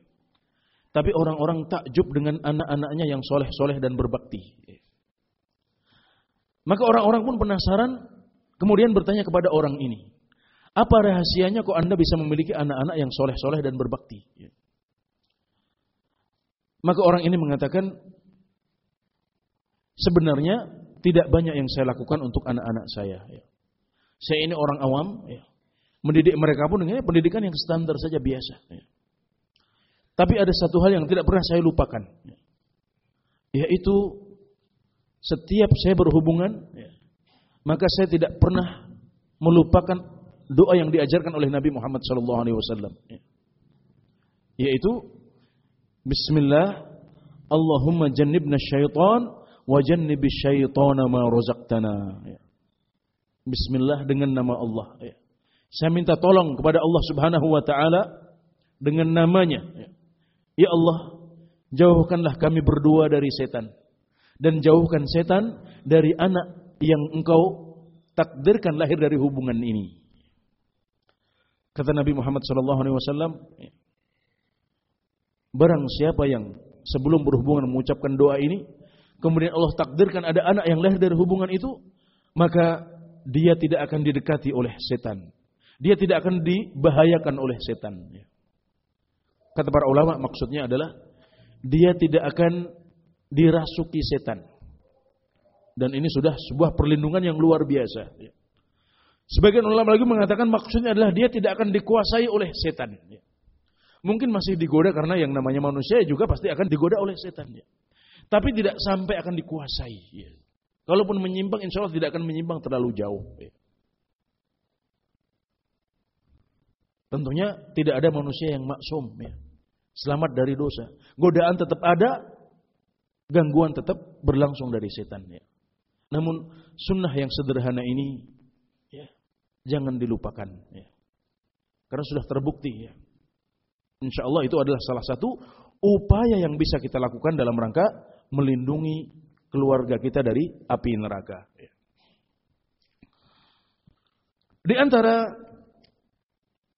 tapi orang-orang takjub dengan anak-anaknya yang soleh-soleh dan berbakti. Ya. Maka orang-orang pun penasaran, kemudian bertanya kepada orang ini, apa rahasianya kok anda bisa memiliki anak-anak yang soleh-soleh dan berbakti? Ya. Maka orang ini mengatakan, sebenarnya tidak banyak yang saya lakukan untuk anak-anak saya. Ya. Saya ini orang awam, ya. mendidik mereka pun dengan pendidikan yang standar saja biasa. Ya. Tapi ada satu hal yang tidak pernah saya lupakan, ya. yaitu setiap saya berhubungan, maka saya tidak pernah melupakan doa yang diajarkan oleh Nabi Muhammad SAW. Ya. Yaitu Bismillah Allahumma jannibna syaitan wajannibis syaitana ma razaqtana. Ya. Bismillah dengan nama Allah. Ya. Saya minta tolong kepada Allah Subhanahu wa taala dengan namanya. Ya. ya Allah, jauhkanlah kami berdua dari setan dan jauhkan setan dari anak yang engkau takdirkan lahir dari hubungan ini. Kata Nabi Muhammad wasallam, barang siapa yang sebelum berhubungan mengucapkan doa ini, kemudian Allah takdirkan ada anak yang lahir dari hubungan itu, maka dia tidak akan didekati oleh setan. Dia tidak akan dibahayakan oleh setan. Kata para ulama maksudnya adalah dia tidak akan dirasuki setan. Dan ini sudah sebuah perlindungan yang luar biasa. Sebagian ulama lagi mengatakan maksudnya adalah dia tidak akan dikuasai oleh setan. Mungkin masih digoda karena yang namanya manusia juga pasti akan digoda oleh setan. Tapi tidak sampai akan dikuasai. Kalaupun menyimpang, insya Allah tidak akan menyimpang terlalu jauh. Tentunya tidak ada manusia yang maksum. Ya. Selamat dari dosa. Godaan tetap ada, gangguan tetap berlangsung dari setan. Ya. Namun sunnah yang sederhana ini ya, jangan dilupakan. Ya. Karena sudah terbukti. Ya. Insya Allah itu adalah salah satu upaya yang bisa kita lakukan dalam rangka melindungi keluarga kita dari api neraka. Di antara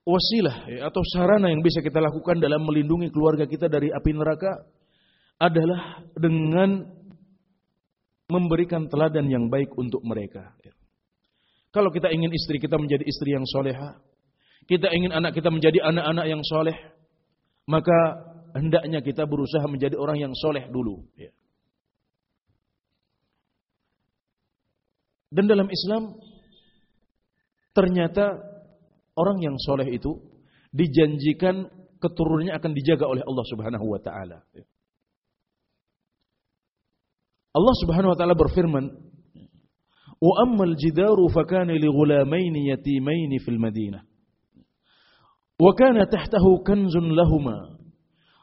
wasilah ya, atau sarana yang bisa kita lakukan dalam melindungi keluarga kita dari api neraka adalah dengan memberikan teladan yang baik untuk mereka. Kalau kita ingin istri kita menjadi istri yang soleha, kita ingin anak kita menjadi anak-anak yang soleh, maka hendaknya kita berusaha menjadi orang yang soleh dulu. Ya. Dan dalam Islam ternyata orang yang soleh itu dijanjikan keturunannya akan dijaga oleh Allah Subhanahu wa taala. Allah Subhanahu wa taala berfirman, "Wa ammal jidaru fakana li ghulamaini yatimaini fil Madinah. Wa kana tahtahu kanzun lahumā.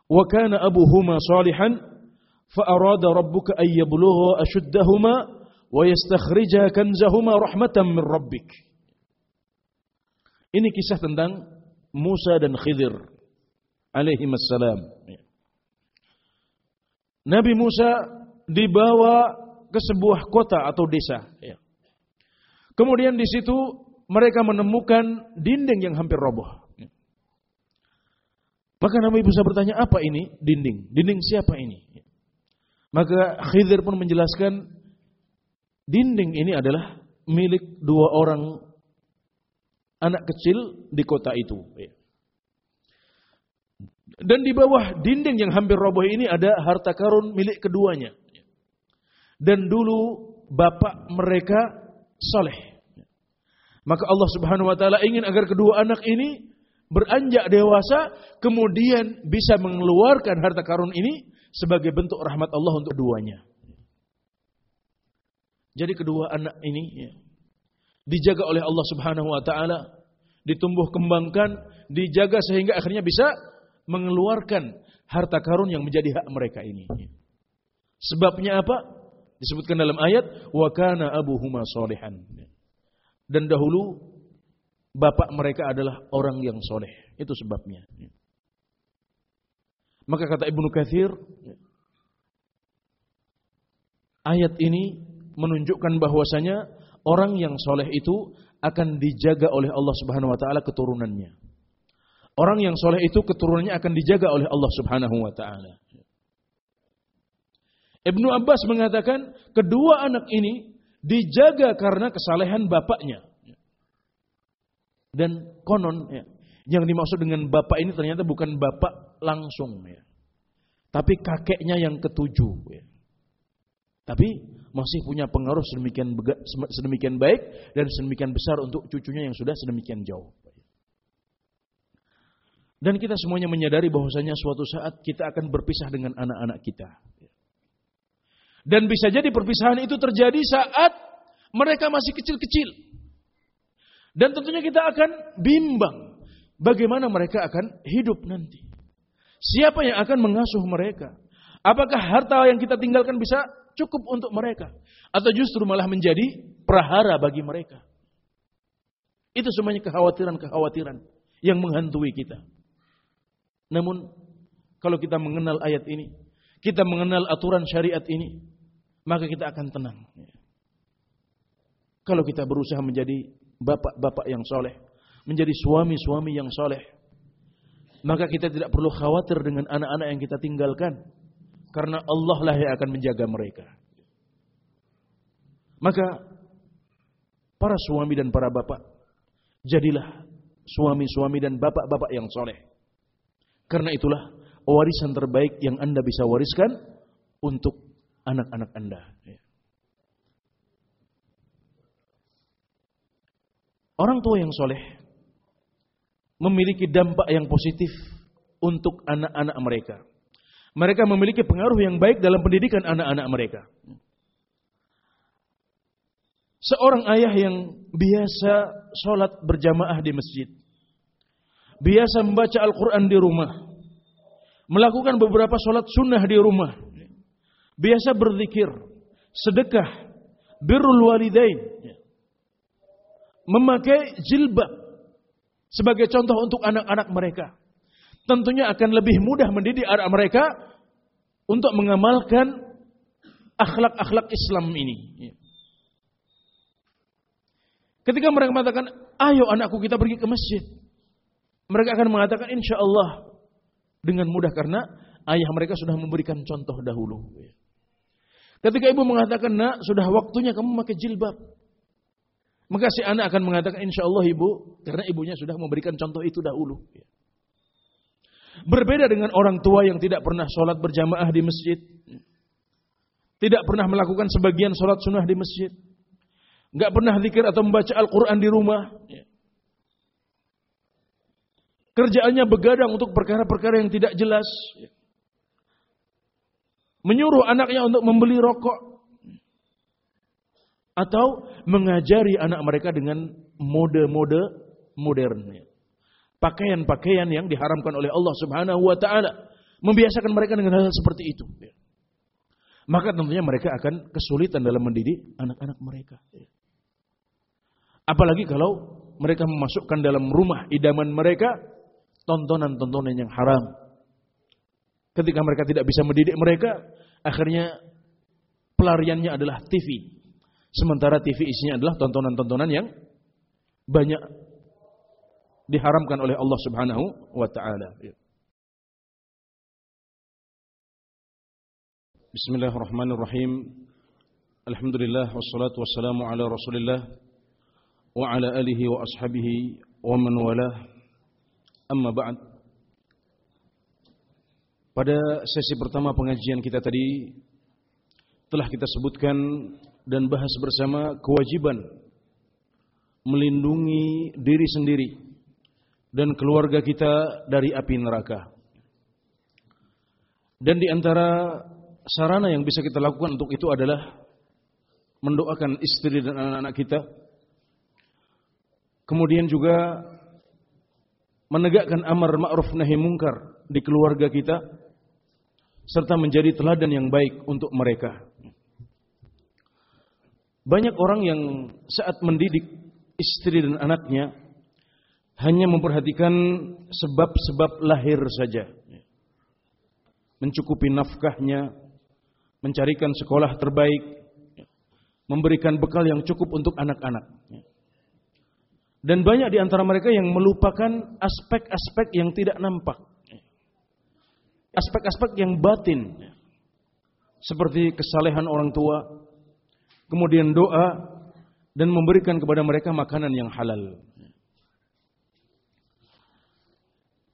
Wa kana abuhuma salihan fa arada rabbuka an yablugha ashuddahuma wa yastakhrija kanzahuma rahmatan min rabbik. Ini kisah tentang Musa dan Khidir alaihi wassalam. Nabi Musa dibawa ke sebuah kota atau desa. Kemudian di situ mereka menemukan dinding yang hampir roboh. Maka Nabi Musa bertanya, apa ini dinding? Dinding siapa ini? Maka Khidir pun menjelaskan, Dinding ini adalah milik dua orang anak kecil di kota itu. Dan di bawah dinding yang hampir roboh ini ada harta karun milik keduanya. Dan dulu bapak mereka soleh. Maka Allah subhanahu wa ta'ala ingin agar kedua anak ini beranjak dewasa, kemudian bisa mengeluarkan harta karun ini sebagai bentuk rahmat Allah untuk keduanya. Jadi kedua anak ini ya, dijaga oleh Allah Subhanahu wa taala, ditumbuh kembangkan, dijaga sehingga akhirnya bisa mengeluarkan harta karun yang menjadi hak mereka ini. Sebabnya apa? Disebutkan dalam ayat wa kana abuhuma solihan. Dan dahulu bapak mereka adalah orang yang soleh. Itu sebabnya. Maka kata Ibnu Katsir ayat ini menunjukkan bahwasanya orang yang soleh itu akan dijaga oleh Allah Subhanahu wa taala keturunannya. Orang yang soleh itu keturunannya akan dijaga oleh Allah Subhanahu wa taala. Ibnu Abbas mengatakan kedua anak ini dijaga karena kesalehan bapaknya. Dan konon ya, yang dimaksud dengan bapak ini ternyata bukan bapak langsung ya. Tapi kakeknya yang ketujuh ya. Tapi masih punya pengaruh sedemikian sedemikian baik dan sedemikian besar untuk cucunya yang sudah sedemikian jauh. Dan kita semuanya menyadari bahwasanya suatu saat kita akan berpisah dengan anak-anak kita. Dan bisa jadi perpisahan itu terjadi saat mereka masih kecil-kecil. Dan tentunya kita akan bimbang bagaimana mereka akan hidup nanti. Siapa yang akan mengasuh mereka? Apakah harta yang kita tinggalkan bisa cukup untuk mereka. Atau justru malah menjadi prahara bagi mereka. Itu semuanya kekhawatiran-kekhawatiran yang menghantui kita. Namun, kalau kita mengenal ayat ini, kita mengenal aturan syariat ini, maka kita akan tenang. Kalau kita berusaha menjadi bapak-bapak yang soleh, menjadi suami-suami yang soleh, maka kita tidak perlu khawatir dengan anak-anak yang kita tinggalkan. Karena Allah lah yang akan menjaga mereka. Maka para suami dan para bapak, jadilah suami-suami dan bapak-bapak yang soleh. Karena itulah warisan terbaik yang anda bisa wariskan untuk anak-anak anda. Orang tua yang soleh memiliki dampak yang positif untuk anak-anak mereka. Mereka memiliki pengaruh yang baik dalam pendidikan anak-anak mereka. Seorang ayah yang biasa sholat berjamaah di masjid. Biasa membaca Al-Quran di rumah. Melakukan beberapa sholat sunnah di rumah. Biasa berzikir. Sedekah. Birrul walidain. Memakai jilbab sebagai contoh untuk anak-anak mereka. Tentunya akan lebih mudah mendidik anak mereka untuk mengamalkan akhlak-akhlak Islam ini. Ketika mereka mengatakan, ayo anakku kita pergi ke masjid. Mereka akan mengatakan, insya Allah. Dengan mudah karena ayah mereka sudah memberikan contoh dahulu. Ketika ibu mengatakan, nak sudah waktunya kamu memakai jilbab. Maka si anak akan mengatakan insya Allah ibu, karena ibunya sudah memberikan contoh itu dahulu. Berbeda dengan orang tua yang tidak pernah sholat berjamaah di masjid. Tidak pernah melakukan sebagian sholat sunnah di masjid. Nggak pernah zikir atau membaca Al-Quran di rumah. Kerjaannya begadang untuk perkara-perkara yang tidak jelas. Menyuruh anaknya untuk membeli rokok atau mengajari anak mereka dengan mode-mode modern. Pakaian-pakaian yang diharamkan oleh Allah Subhanahu wa taala, membiasakan mereka dengan hal, -hal seperti itu. Maka tentunya mereka akan kesulitan dalam mendidik anak-anak mereka. Apalagi kalau mereka memasukkan dalam rumah idaman mereka tontonan-tontonan yang haram. Ketika mereka tidak bisa mendidik mereka, akhirnya pelariannya adalah TV. Sementara TV isinya adalah tontonan-tontonan yang banyak diharamkan oleh Allah Subhanahu wa taala. Ya. Bismillahirrahmanirrahim. Alhamdulillah wassalatu wassalamu ala Rasulillah wa ala alihi wa ashabihi wa man walah. Amma ba'd. Pada sesi pertama pengajian kita tadi telah kita sebutkan dan bahas bersama kewajiban melindungi diri sendiri dan keluarga kita dari api neraka. Dan di antara sarana yang bisa kita lakukan untuk itu adalah mendoakan istri dan anak-anak kita. Kemudian juga menegakkan amar ma'ruf nahi mungkar di keluarga kita serta menjadi teladan yang baik untuk mereka. Banyak orang yang saat mendidik istri dan anaknya hanya memperhatikan sebab-sebab lahir saja. Mencukupi nafkahnya, mencarikan sekolah terbaik, memberikan bekal yang cukup untuk anak-anak. Dan banyak di antara mereka yang melupakan aspek-aspek yang tidak nampak. Aspek-aspek yang batin. Seperti kesalehan orang tua, kemudian doa dan memberikan kepada mereka makanan yang halal.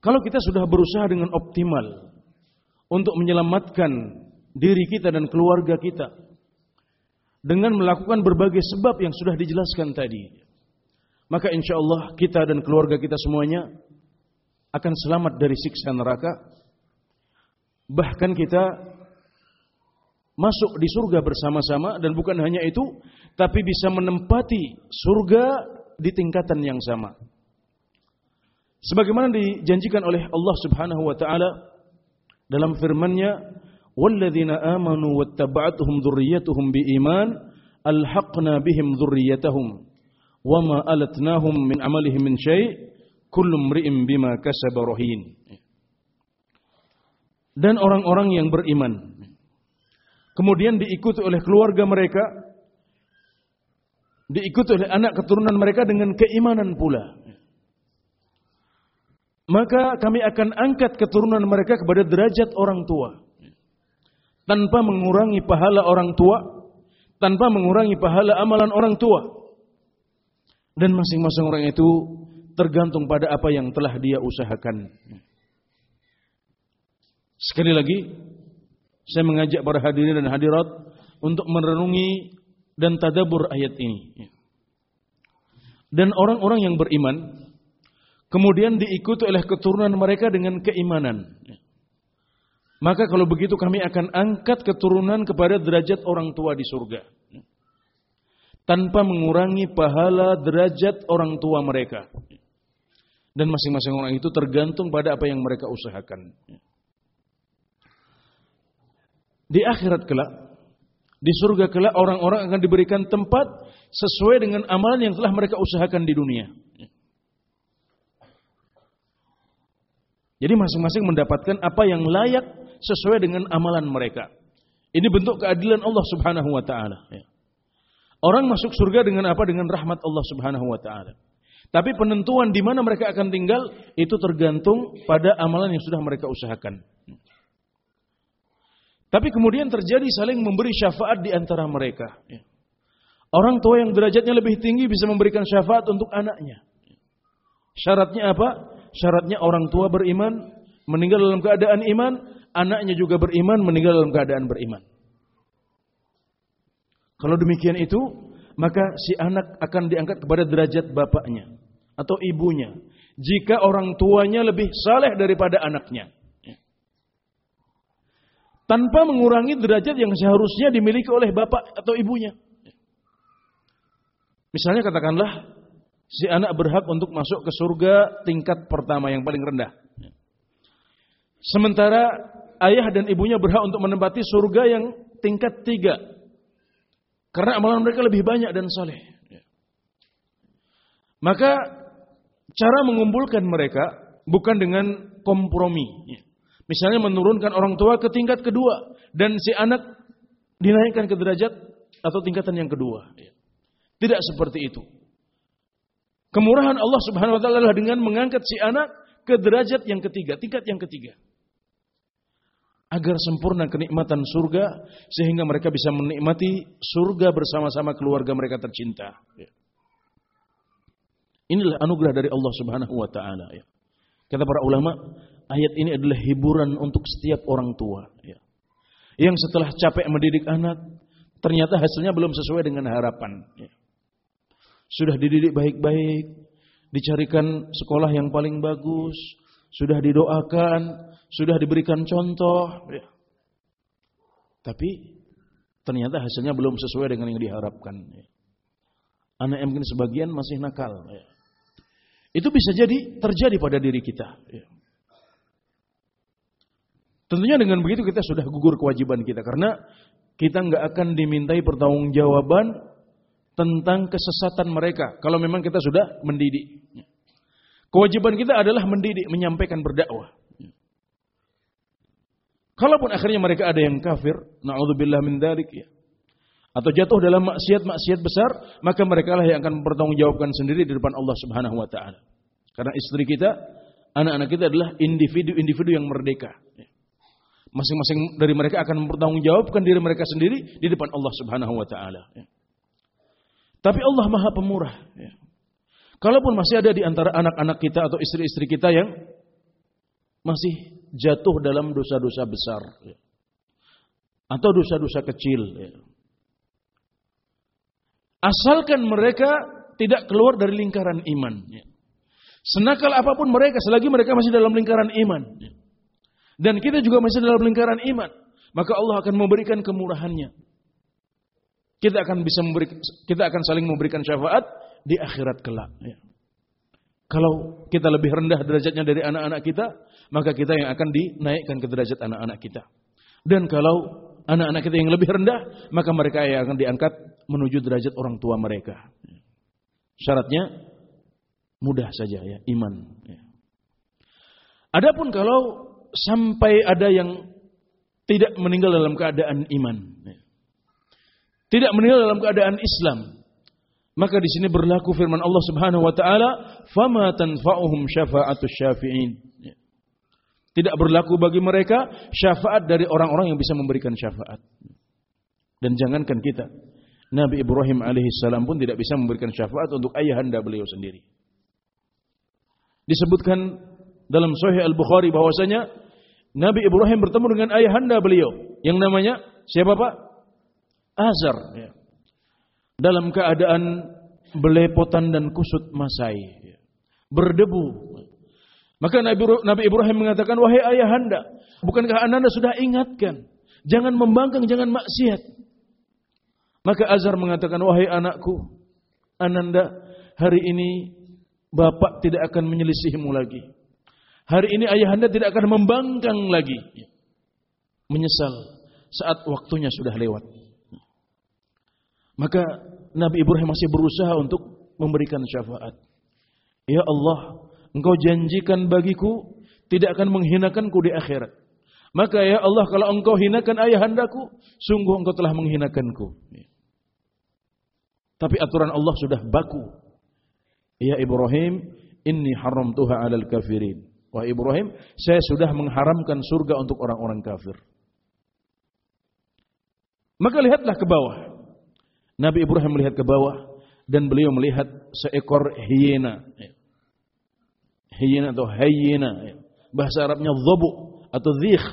Kalau kita sudah berusaha dengan optimal untuk menyelamatkan diri kita dan keluarga kita dengan melakukan berbagai sebab yang sudah dijelaskan tadi, maka insya Allah kita dan keluarga kita semuanya akan selamat dari siksa neraka. Bahkan kita masuk di surga bersama-sama dan bukan hanya itu tapi bisa menempati surga di tingkatan yang sama. Sebagaimana dijanjikan oleh Allah Subhanahu wa taala dalam firman-Nya, "Walladzina amanu wattaba'atuhum dzurriyyatuhum biiman alhaqna bihim dzurriyyatahum wama alatnahum min amalihim min syai' kullu imri'in bima kasaba rahin." Dan orang-orang yang beriman kemudian diikuti oleh keluarga mereka diikuti oleh anak keturunan mereka dengan keimanan pula. Maka kami akan angkat keturunan mereka kepada derajat orang tua. Tanpa mengurangi pahala orang tua tanpa mengurangi pahala amalan orang tua. Dan masing-masing orang itu tergantung pada apa yang telah dia usahakan. Sekali lagi saya mengajak para hadirin dan hadirat untuk merenungi dan tadabur ayat ini dan orang-orang yang beriman kemudian diikuti oleh keturunan mereka dengan keimanan. Maka kalau begitu kami akan angkat keturunan kepada derajat orang tua di surga. Tanpa mengurangi pahala derajat orang tua mereka. Dan masing-masing orang itu tergantung pada apa yang mereka usahakan. Di akhirat kelak, di surga kelak orang-orang akan diberikan tempat sesuai dengan amalan yang telah mereka usahakan di dunia. Jadi masing-masing mendapatkan apa yang layak sesuai dengan amalan mereka. Ini bentuk keadilan Allah Subhanahu wa taala. Ya. Orang masuk surga dengan apa? Dengan rahmat Allah Subhanahu wa taala. Tapi penentuan di mana mereka akan tinggal itu tergantung pada amalan yang sudah mereka usahakan. Tapi kemudian terjadi saling memberi syafaat di antara mereka. Ya. Orang tua yang derajatnya lebih tinggi bisa memberikan syafaat untuk anaknya. Syaratnya apa? syaratnya orang tua beriman, meninggal dalam keadaan iman, anaknya juga beriman, meninggal dalam keadaan beriman. Kalau demikian itu, maka si anak akan diangkat kepada derajat bapaknya atau ibunya. Jika orang tuanya lebih saleh daripada anaknya. Tanpa mengurangi derajat yang seharusnya dimiliki oleh bapak atau ibunya. Misalnya katakanlah si anak berhak untuk masuk ke surga tingkat pertama yang paling rendah. Sementara ayah dan ibunya berhak untuk menempati surga yang tingkat tiga. Karena amalan mereka lebih banyak dan soleh. Maka cara mengumpulkan mereka bukan dengan kompromi. Misalnya menurunkan orang tua ke tingkat kedua dan si anak dinaikkan ke derajat atau tingkatan yang kedua. Tidak seperti itu. Kemurahan Allah Subhanahu wa taala adalah dengan mengangkat si anak ke derajat yang ketiga, tingkat yang ketiga. Agar sempurna kenikmatan surga sehingga mereka bisa menikmati surga bersama-sama keluarga mereka tercinta. Ya. Inilah anugerah dari Allah Subhanahu wa taala ya. Kata para ulama, ayat ini adalah hiburan untuk setiap orang tua ya. Yang setelah capek mendidik anak, ternyata hasilnya belum sesuai dengan harapan ya sudah dididik baik-baik, dicarikan sekolah yang paling bagus, sudah didoakan, sudah diberikan contoh. Ya. Tapi ternyata hasilnya belum sesuai dengan yang diharapkan. Ya. Anak yang mungkin sebagian masih nakal. Ya. Itu bisa jadi terjadi pada diri kita. Ya. Tentunya dengan begitu kita sudah gugur kewajiban kita karena kita nggak akan dimintai pertanggungjawaban tentang kesesatan mereka kalau memang kita sudah mendidik. Kewajiban kita adalah mendidik, menyampaikan berdakwah. Kalaupun akhirnya mereka ada yang kafir, naudzubillah min dzalik ya. Atau jatuh dalam maksiat-maksiat besar, maka mereka lah yang akan mempertanggungjawabkan sendiri di depan Allah Subhanahu wa taala. Karena istri kita, anak-anak kita adalah individu-individu yang merdeka. Masing-masing dari mereka akan mempertanggungjawabkan diri mereka sendiri di depan Allah Subhanahu wa taala. Tapi Allah Maha Pemurah. Ya. Kalaupun masih ada di antara anak-anak kita atau istri-istri kita yang masih jatuh dalam dosa-dosa besar ya. atau dosa-dosa kecil, ya. asalkan mereka tidak keluar dari lingkaran iman. Ya. Senakal apa pun mereka, selagi mereka masih dalam lingkaran iman, ya. Dan kita juga masih dalam lingkaran iman, maka Allah akan memberikan kemurahannya kita akan bisa memberi, kita akan saling memberikan syafaat di akhirat kelak. Ya. Kalau kita lebih rendah derajatnya dari anak-anak kita, maka kita yang akan dinaikkan ke derajat anak-anak kita. Dan kalau anak-anak kita yang lebih rendah, maka mereka yang akan diangkat menuju derajat orang tua mereka. Syaratnya mudah saja ya, iman. Ya. Adapun kalau sampai ada yang tidak meninggal dalam keadaan iman, tidak meninggal dalam keadaan Islam, maka di sini berlaku firman Allah Subhanahu wa taala, "Fama tanfa'uhum syafa'atus syafi'in." Ya. Tidak berlaku bagi mereka syafaat dari orang-orang yang bisa memberikan syafaat. Dan jangankan kita, Nabi Ibrahim alaihissalam pun tidak bisa memberikan syafaat untuk ayahanda beliau sendiri. Disebutkan dalam Sahih Al-Bukhari bahwasanya Nabi Ibrahim bertemu dengan ayahanda beliau yang namanya siapa Pak? Azar. Ya. Dalam keadaan belepotan dan kusut masai, ya. berdebu, maka Nabi Ibrahim mengatakan, wahai ayahanda, bukankah anda sudah ingatkan? Jangan membangkang, jangan maksiat. Maka Azhar mengatakan, wahai anakku, Ananda, hari ini bapak tidak akan menyelisihimu lagi. Hari ini ayahanda tidak akan membangkang lagi. Menyesal saat waktunya sudah lewat. Maka Nabi Ibrahim masih berusaha untuk memberikan syafaat. Ya Allah, Engkau janjikan bagiku tidak akan menghinakanku di akhirat. Maka ya Allah kalau engkau hinakan ayahandaku, sungguh engkau telah menghinakanku. Tapi aturan Allah sudah baku. Ya Ibrahim, inni haram tuha alal kafirin. Wah Ibrahim, saya sudah mengharamkan surga untuk orang-orang kafir. Maka lihatlah ke bawah. Nabi Ibrahim melihat ke bawah dan beliau melihat seekor hiena hyena atau hyena. Bahasa Arabnya dhabu atau dhikh.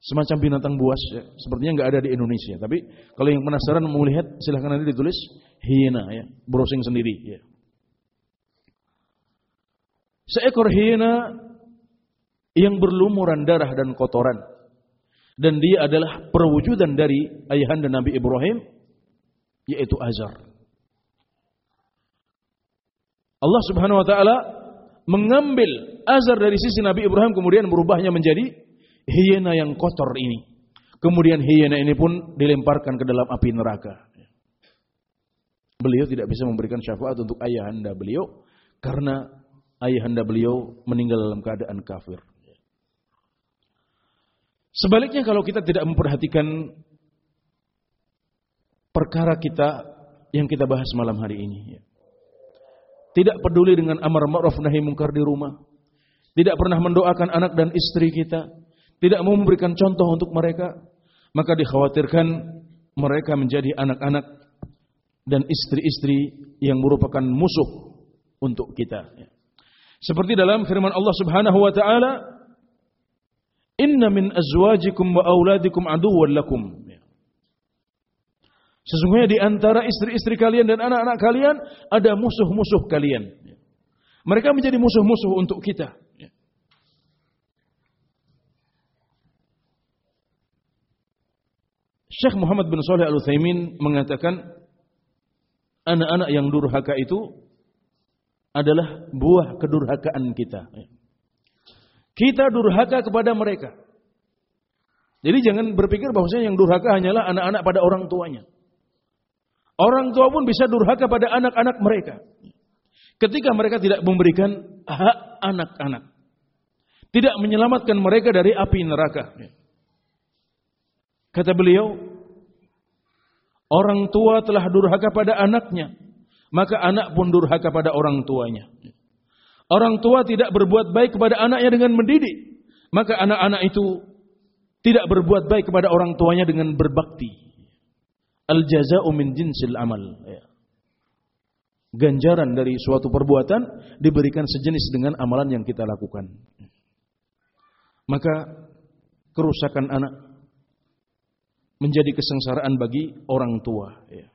Semacam binatang buas. Ya. Sepertinya nggak ada di Indonesia. Tapi kalau yang penasaran mau lihat silahkan nanti ditulis hyena. Ya. Browsing sendiri. Ya. Seekor hyena yang berlumuran darah dan kotoran. Dan dia adalah perwujudan dari ayahanda Nabi Ibrahim, yaitu Azar. Allah Subhanahu wa taala mengambil azar dari sisi Nabi Ibrahim kemudian merubahnya menjadi hiena yang kotor ini. Kemudian hiena ini pun dilemparkan ke dalam api neraka. Beliau tidak bisa memberikan syafaat untuk ayahanda beliau karena ayahanda beliau meninggal dalam keadaan kafir. Sebaliknya kalau kita tidak memperhatikan perkara kita yang kita bahas malam hari ini, tidak peduli dengan amar ma'ruf nahi mungkar di rumah. Tidak pernah mendoakan anak dan istri kita. Tidak mau memberikan contoh untuk mereka. Maka dikhawatirkan mereka menjadi anak-anak dan istri-istri yang merupakan musuh untuk kita. Seperti dalam firman Allah Subhanahu wa taala, "Inna min azwajikum wa auladikum aduwwan lakum." Sesungguhnya di antara istri-istri kalian dan anak-anak kalian ada musuh-musuh kalian. Mereka menjadi musuh-musuh untuk kita. Syekh Muhammad bin Saleh Al-Utsaimin mengatakan anak-anak yang durhaka itu adalah buah kedurhakaan kita. Kita durhaka kepada mereka. Jadi jangan berpikir bahwasanya yang durhaka hanyalah anak-anak pada orang tuanya. Orang tua pun bisa durhaka pada anak-anak mereka. Ketika mereka tidak memberikan hak anak-anak. Tidak menyelamatkan mereka dari api neraka. Kata beliau, orang tua telah durhaka pada anaknya, maka anak pun durhaka pada orang tuanya. Orang tua tidak berbuat baik kepada anaknya dengan mendidik, maka anak-anak itu tidak berbuat baik kepada orang tuanya dengan berbakti. Al jaza'u min jinsil amal. Ya. Ganjaran dari suatu perbuatan diberikan sejenis dengan amalan yang kita lakukan. Maka kerusakan anak menjadi kesengsaraan bagi orang tua. Ya.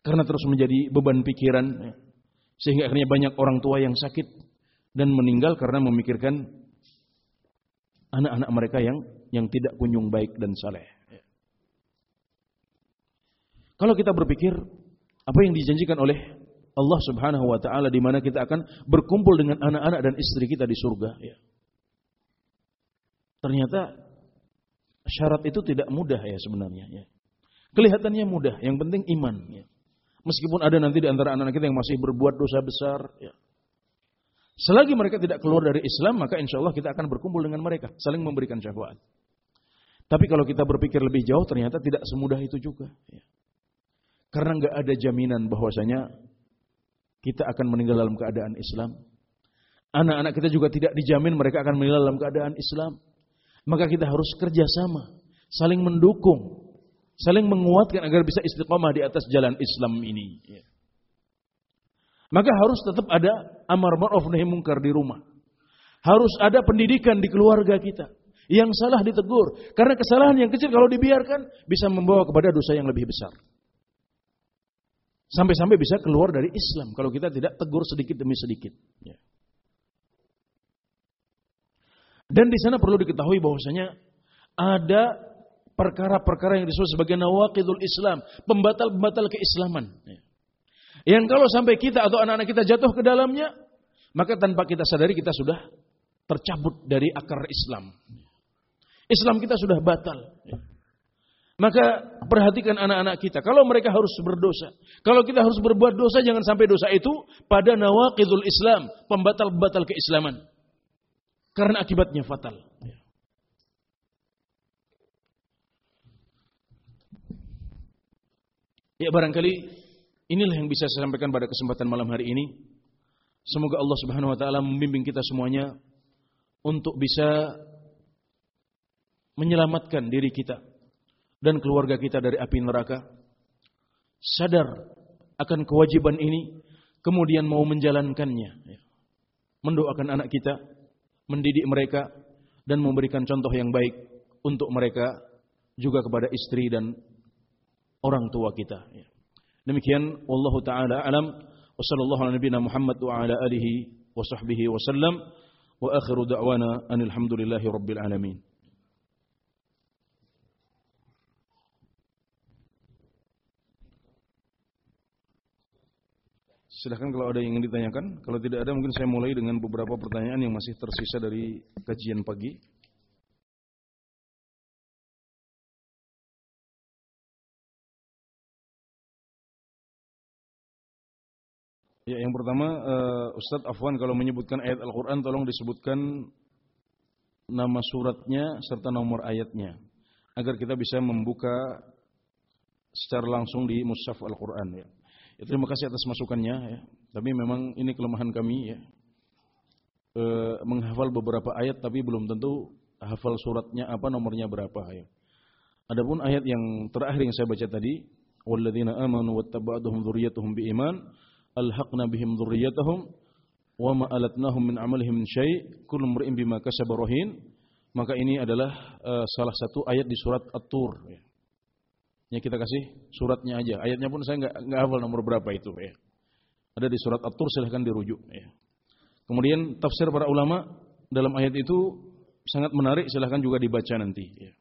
Karena terus menjadi beban pikiran. Ya. Sehingga akhirnya banyak orang tua yang sakit dan meninggal karena memikirkan anak-anak mereka yang yang tidak kunjung baik dan saleh. Kalau kita berpikir apa yang dijanjikan oleh Allah Subhanahu wa taala di mana kita akan berkumpul dengan anak-anak dan istri kita di surga ya. Ternyata syarat itu tidak mudah ya sebenarnya. Ya. Kelihatannya mudah, yang penting iman. Ya. Meskipun ada nanti di antara anak-anak kita yang masih berbuat dosa besar. Ya. Selagi mereka tidak keluar dari Islam, maka insya Allah kita akan berkumpul dengan mereka, saling memberikan syafaat. Tapi kalau kita berpikir lebih jauh, ternyata tidak semudah itu juga. Ya. Karena nggak ada jaminan bahwasanya kita akan meninggal dalam keadaan Islam. Anak-anak kita juga tidak dijamin mereka akan meninggal dalam keadaan Islam. Maka kita harus kerjasama, saling mendukung, saling menguatkan agar bisa istiqomah di atas jalan Islam ini. Ya. Maka harus tetap ada amar ma'ruf nahi mungkar di rumah. Harus ada pendidikan di keluarga kita. Yang salah ditegur. Karena kesalahan yang kecil kalau dibiarkan bisa membawa kepada dosa yang lebih besar. Sampai-sampai bisa keluar dari Islam kalau kita tidak tegur sedikit demi sedikit. Ya. Dan di sana perlu diketahui bahwasanya ada perkara-perkara yang disebut sebagai nawaqidul Islam, pembatal-pembatal keislaman. Ya. Yang kalau sampai kita atau anak-anak kita jatuh ke dalamnya, maka tanpa kita sadari kita sudah tercabut dari akar Islam. Islam kita sudah batal. Maka perhatikan anak-anak kita. Kalau mereka harus berdosa. Kalau kita harus berbuat dosa, jangan sampai dosa itu pada nawaqidul Islam. Pembatal-pembatal keislaman. Karena akibatnya fatal. Ya barangkali Inilah yang bisa saya sampaikan pada kesempatan malam hari ini. Semoga Allah Subhanahu wa taala membimbing kita semuanya untuk bisa menyelamatkan diri kita dan keluarga kita dari api neraka. Sadar akan kewajiban ini, kemudian mau menjalankannya. Mendoakan anak kita, mendidik mereka, dan memberikan contoh yang baik untuk mereka juga kepada istri dan orang tua kita. Demikian wallahu taala alam wa sallallahu ala nabiyina Muhammad wa ala alihi wa sahbihi wa sallam wa akhiru da'wana anil hamdulillahi rabbil alamin. Silahkan kalau ada yang ingin ditanyakan. Kalau tidak ada mungkin saya mulai dengan beberapa pertanyaan yang masih tersisa dari kajian pagi. Ya, yang pertama uh, Ustadz Afwan kalau menyebutkan ayat Al-Quran tolong disebutkan nama suratnya serta nomor ayatnya agar kita bisa membuka secara langsung di Mushaf Al-Quran ya. ya. Terima kasih atas masukannya ya. Tapi memang ini kelemahan kami ya. E, menghafal beberapa ayat tapi belum tentu hafal suratnya apa nomornya berapa ya. Adapun ayat yang terakhir yang saya baca tadi, walladzina amanu wattaba'atuhum dzurriyyatuhum biiman alhaqna bihim dzurriyyatahum wa ma alatnahum min amalihim min syai' kullu mar'in bima kasaba rahin maka ini adalah uh, salah satu ayat di surat At-Tur. Ya. ya kita kasih suratnya aja. Ayatnya pun saya nggak nggak hafal nomor berapa itu ya. Ada di surat At-Tur silahkan dirujuk ya. Kemudian tafsir para ulama dalam ayat itu sangat menarik silahkan juga dibaca nanti ya.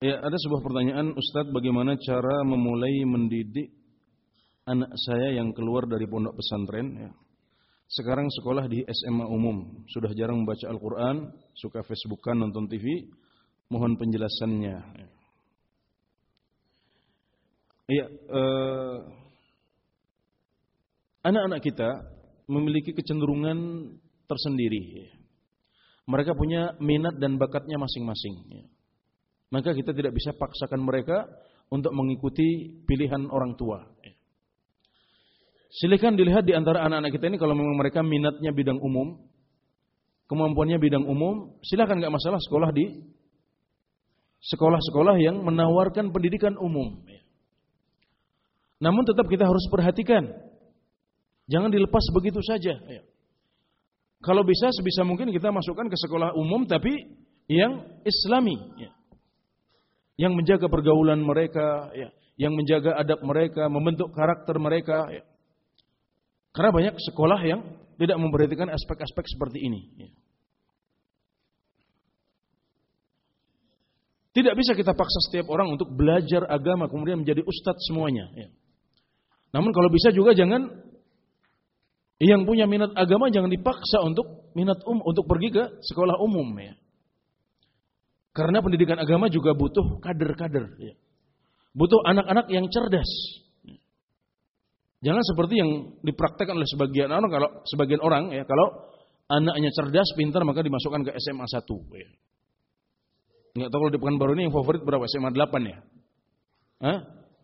Ya, ada sebuah pertanyaan, Ustadz, bagaimana cara memulai mendidik anak saya yang keluar dari pondok pesantren? Ya. Sekarang sekolah di SMA umum, sudah jarang membaca Al-Quran, suka Facebookan, nonton TV, mohon penjelasannya. Iya, eh, anak-anak kita memiliki kecenderungan tersendiri. Mereka punya minat dan bakatnya masing-masing. Ya maka kita tidak bisa paksakan mereka untuk mengikuti pilihan orang tua. Silakan dilihat di antara anak-anak kita ini kalau memang mereka minatnya bidang umum, kemampuannya bidang umum, silakan nggak masalah sekolah di sekolah-sekolah yang menawarkan pendidikan umum. Namun tetap kita harus perhatikan, jangan dilepas begitu saja. Kalau bisa sebisa mungkin kita masukkan ke sekolah umum tapi yang Islami. Ya yang menjaga pergaulan mereka, ya, yang menjaga adab mereka, membentuk karakter mereka. Ya. Karena banyak sekolah yang tidak memperhatikan aspek-aspek seperti ini. Ya. Tidak bisa kita paksa setiap orang untuk belajar agama kemudian menjadi ustadz semuanya. Ya. Namun kalau bisa juga jangan Yang punya minat agama jangan dipaksa untuk minat um untuk pergi ke sekolah umum ya. Karena pendidikan agama juga butuh kader-kader ya. Butuh anak-anak yang cerdas. Jangan seperti yang dipraktekkan oleh sebagian orang kalau sebagian orang ya kalau anaknya cerdas, pintar maka dimasukkan ke SMA 1 ya. Enggak tahu kalau di Pekanbaru ini yang favorit berapa? SMA 8 ya? Hah?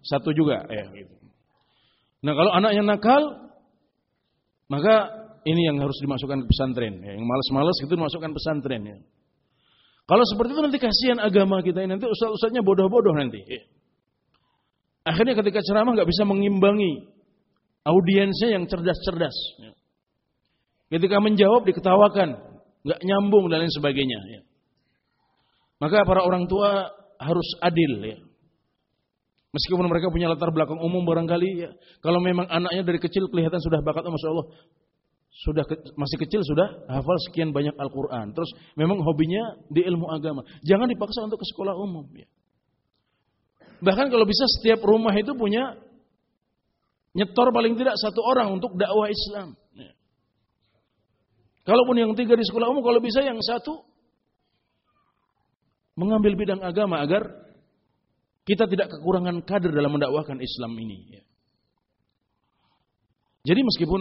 Satu juga ya gitu. Nah, kalau anaknya nakal maka ini yang harus dimasukkan ke pesantren. Ya. Yang malas-malas itu dimasukkan pesantren. Ya. Kalau seperti itu nanti kasihan agama kita ini. Nanti ustaz-ustaznya bodoh-bodoh nanti. Ya. Akhirnya ketika ceramah nggak bisa mengimbangi audiensnya yang cerdas-cerdas. Ya. Ketika menjawab diketawakan, nggak nyambung dan lain sebagainya. Ya. Maka para orang tua harus adil. Ya. Meskipun mereka punya latar belakang umum barangkali ya. Kalau memang anaknya dari kecil kelihatan sudah bakat oh, Masya Allah. Sudah ke, masih kecil sudah hafal sekian banyak Al-Quran. Terus memang hobinya di ilmu agama. Jangan dipaksa untuk ke sekolah umum. Ya. Bahkan kalau bisa setiap rumah itu punya nyetor paling tidak satu orang untuk dakwah Islam. Ya. Kalaupun yang tiga di sekolah umum, kalau bisa yang satu mengambil bidang agama agar kita tidak kekurangan kader dalam mendakwahkan Islam ini. Ya. Jadi meskipun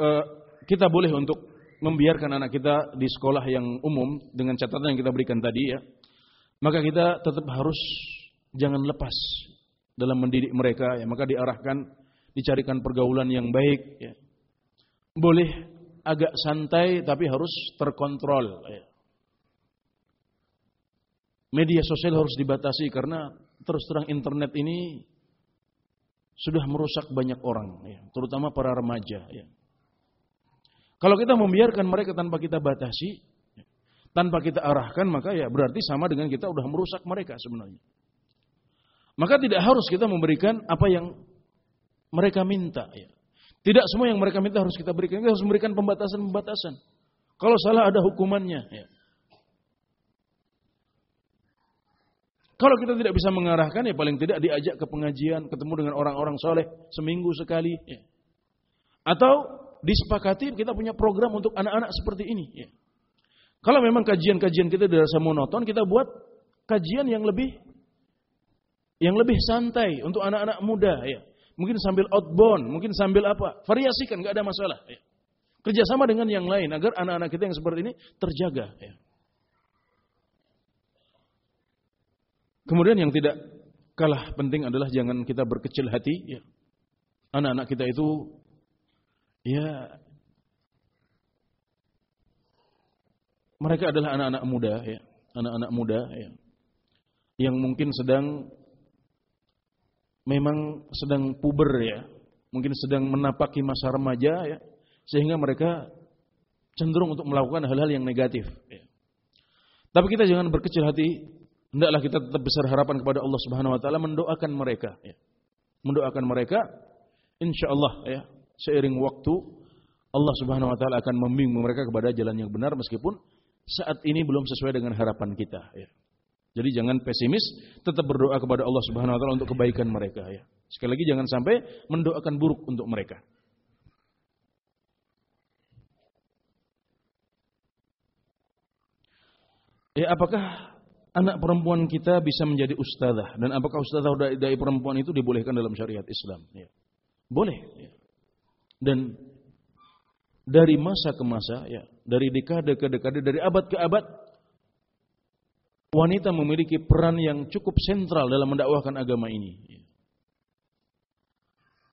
uh, kita boleh untuk membiarkan anak kita di sekolah yang umum dengan catatan yang kita berikan tadi ya, maka kita tetap harus jangan lepas dalam mendidik mereka ya, maka diarahkan dicarikan pergaulan yang baik ya. Boleh agak santai tapi harus terkontrol ya media sosial harus dibatasi karena terus terang internet ini sudah merusak banyak orang, ya, terutama para remaja. Ya. Kalau kita membiarkan mereka tanpa kita batasi, tanpa kita arahkan, maka ya berarti sama dengan kita sudah merusak mereka sebenarnya. Maka tidak harus kita memberikan apa yang mereka minta. Ya. Tidak semua yang mereka minta harus kita berikan. Kita harus memberikan pembatasan-pembatasan. Kalau salah ada hukumannya. Ya. Kalau kita tidak bisa mengarahkan ya paling tidak diajak ke pengajian, ketemu dengan orang-orang soleh seminggu sekali. Ya. Atau disepakati kita punya program untuk anak-anak seperti ini. Ya. Kalau memang kajian-kajian kita dirasa monoton, kita buat kajian yang lebih yang lebih santai untuk anak-anak muda. Ya. Mungkin sambil outbound, mungkin sambil apa? Variasikan, nggak ada masalah. Ya. Kerjasama dengan yang lain agar anak-anak kita yang seperti ini terjaga. Ya. Kemudian yang tidak kalah penting adalah jangan kita berkecil hati. Ya. Anak-anak kita itu ya mereka adalah anak-anak muda ya, anak-anak muda ya, yang mungkin sedang memang sedang puber ya, mungkin sedang menapaki masa remaja ya, sehingga mereka cenderung untuk melakukan hal-hal yang negatif. Ya. Tapi kita jangan berkecil hati hendaklah kita tetap besar harapan kepada Allah Subhanahu wa taala mendoakan mereka ya. Mendoakan mereka insyaallah ya, seiring waktu Allah Subhanahu wa taala akan membimbing mereka kepada jalan yang benar meskipun saat ini belum sesuai dengan harapan kita ya. Jadi jangan pesimis, tetap berdoa kepada Allah Subhanahu wa taala untuk kebaikan mereka ya. Sekali lagi jangan sampai mendoakan buruk untuk mereka. Ya apakah anak perempuan kita bisa menjadi ustazah dan apakah ustazah dari, perempuan itu dibolehkan dalam syariat Islam? Ya. Boleh. Ya. Dan dari masa ke masa, ya, dari dekade ke dekade, dari abad ke abad, wanita memiliki peran yang cukup sentral dalam mendakwahkan agama ini.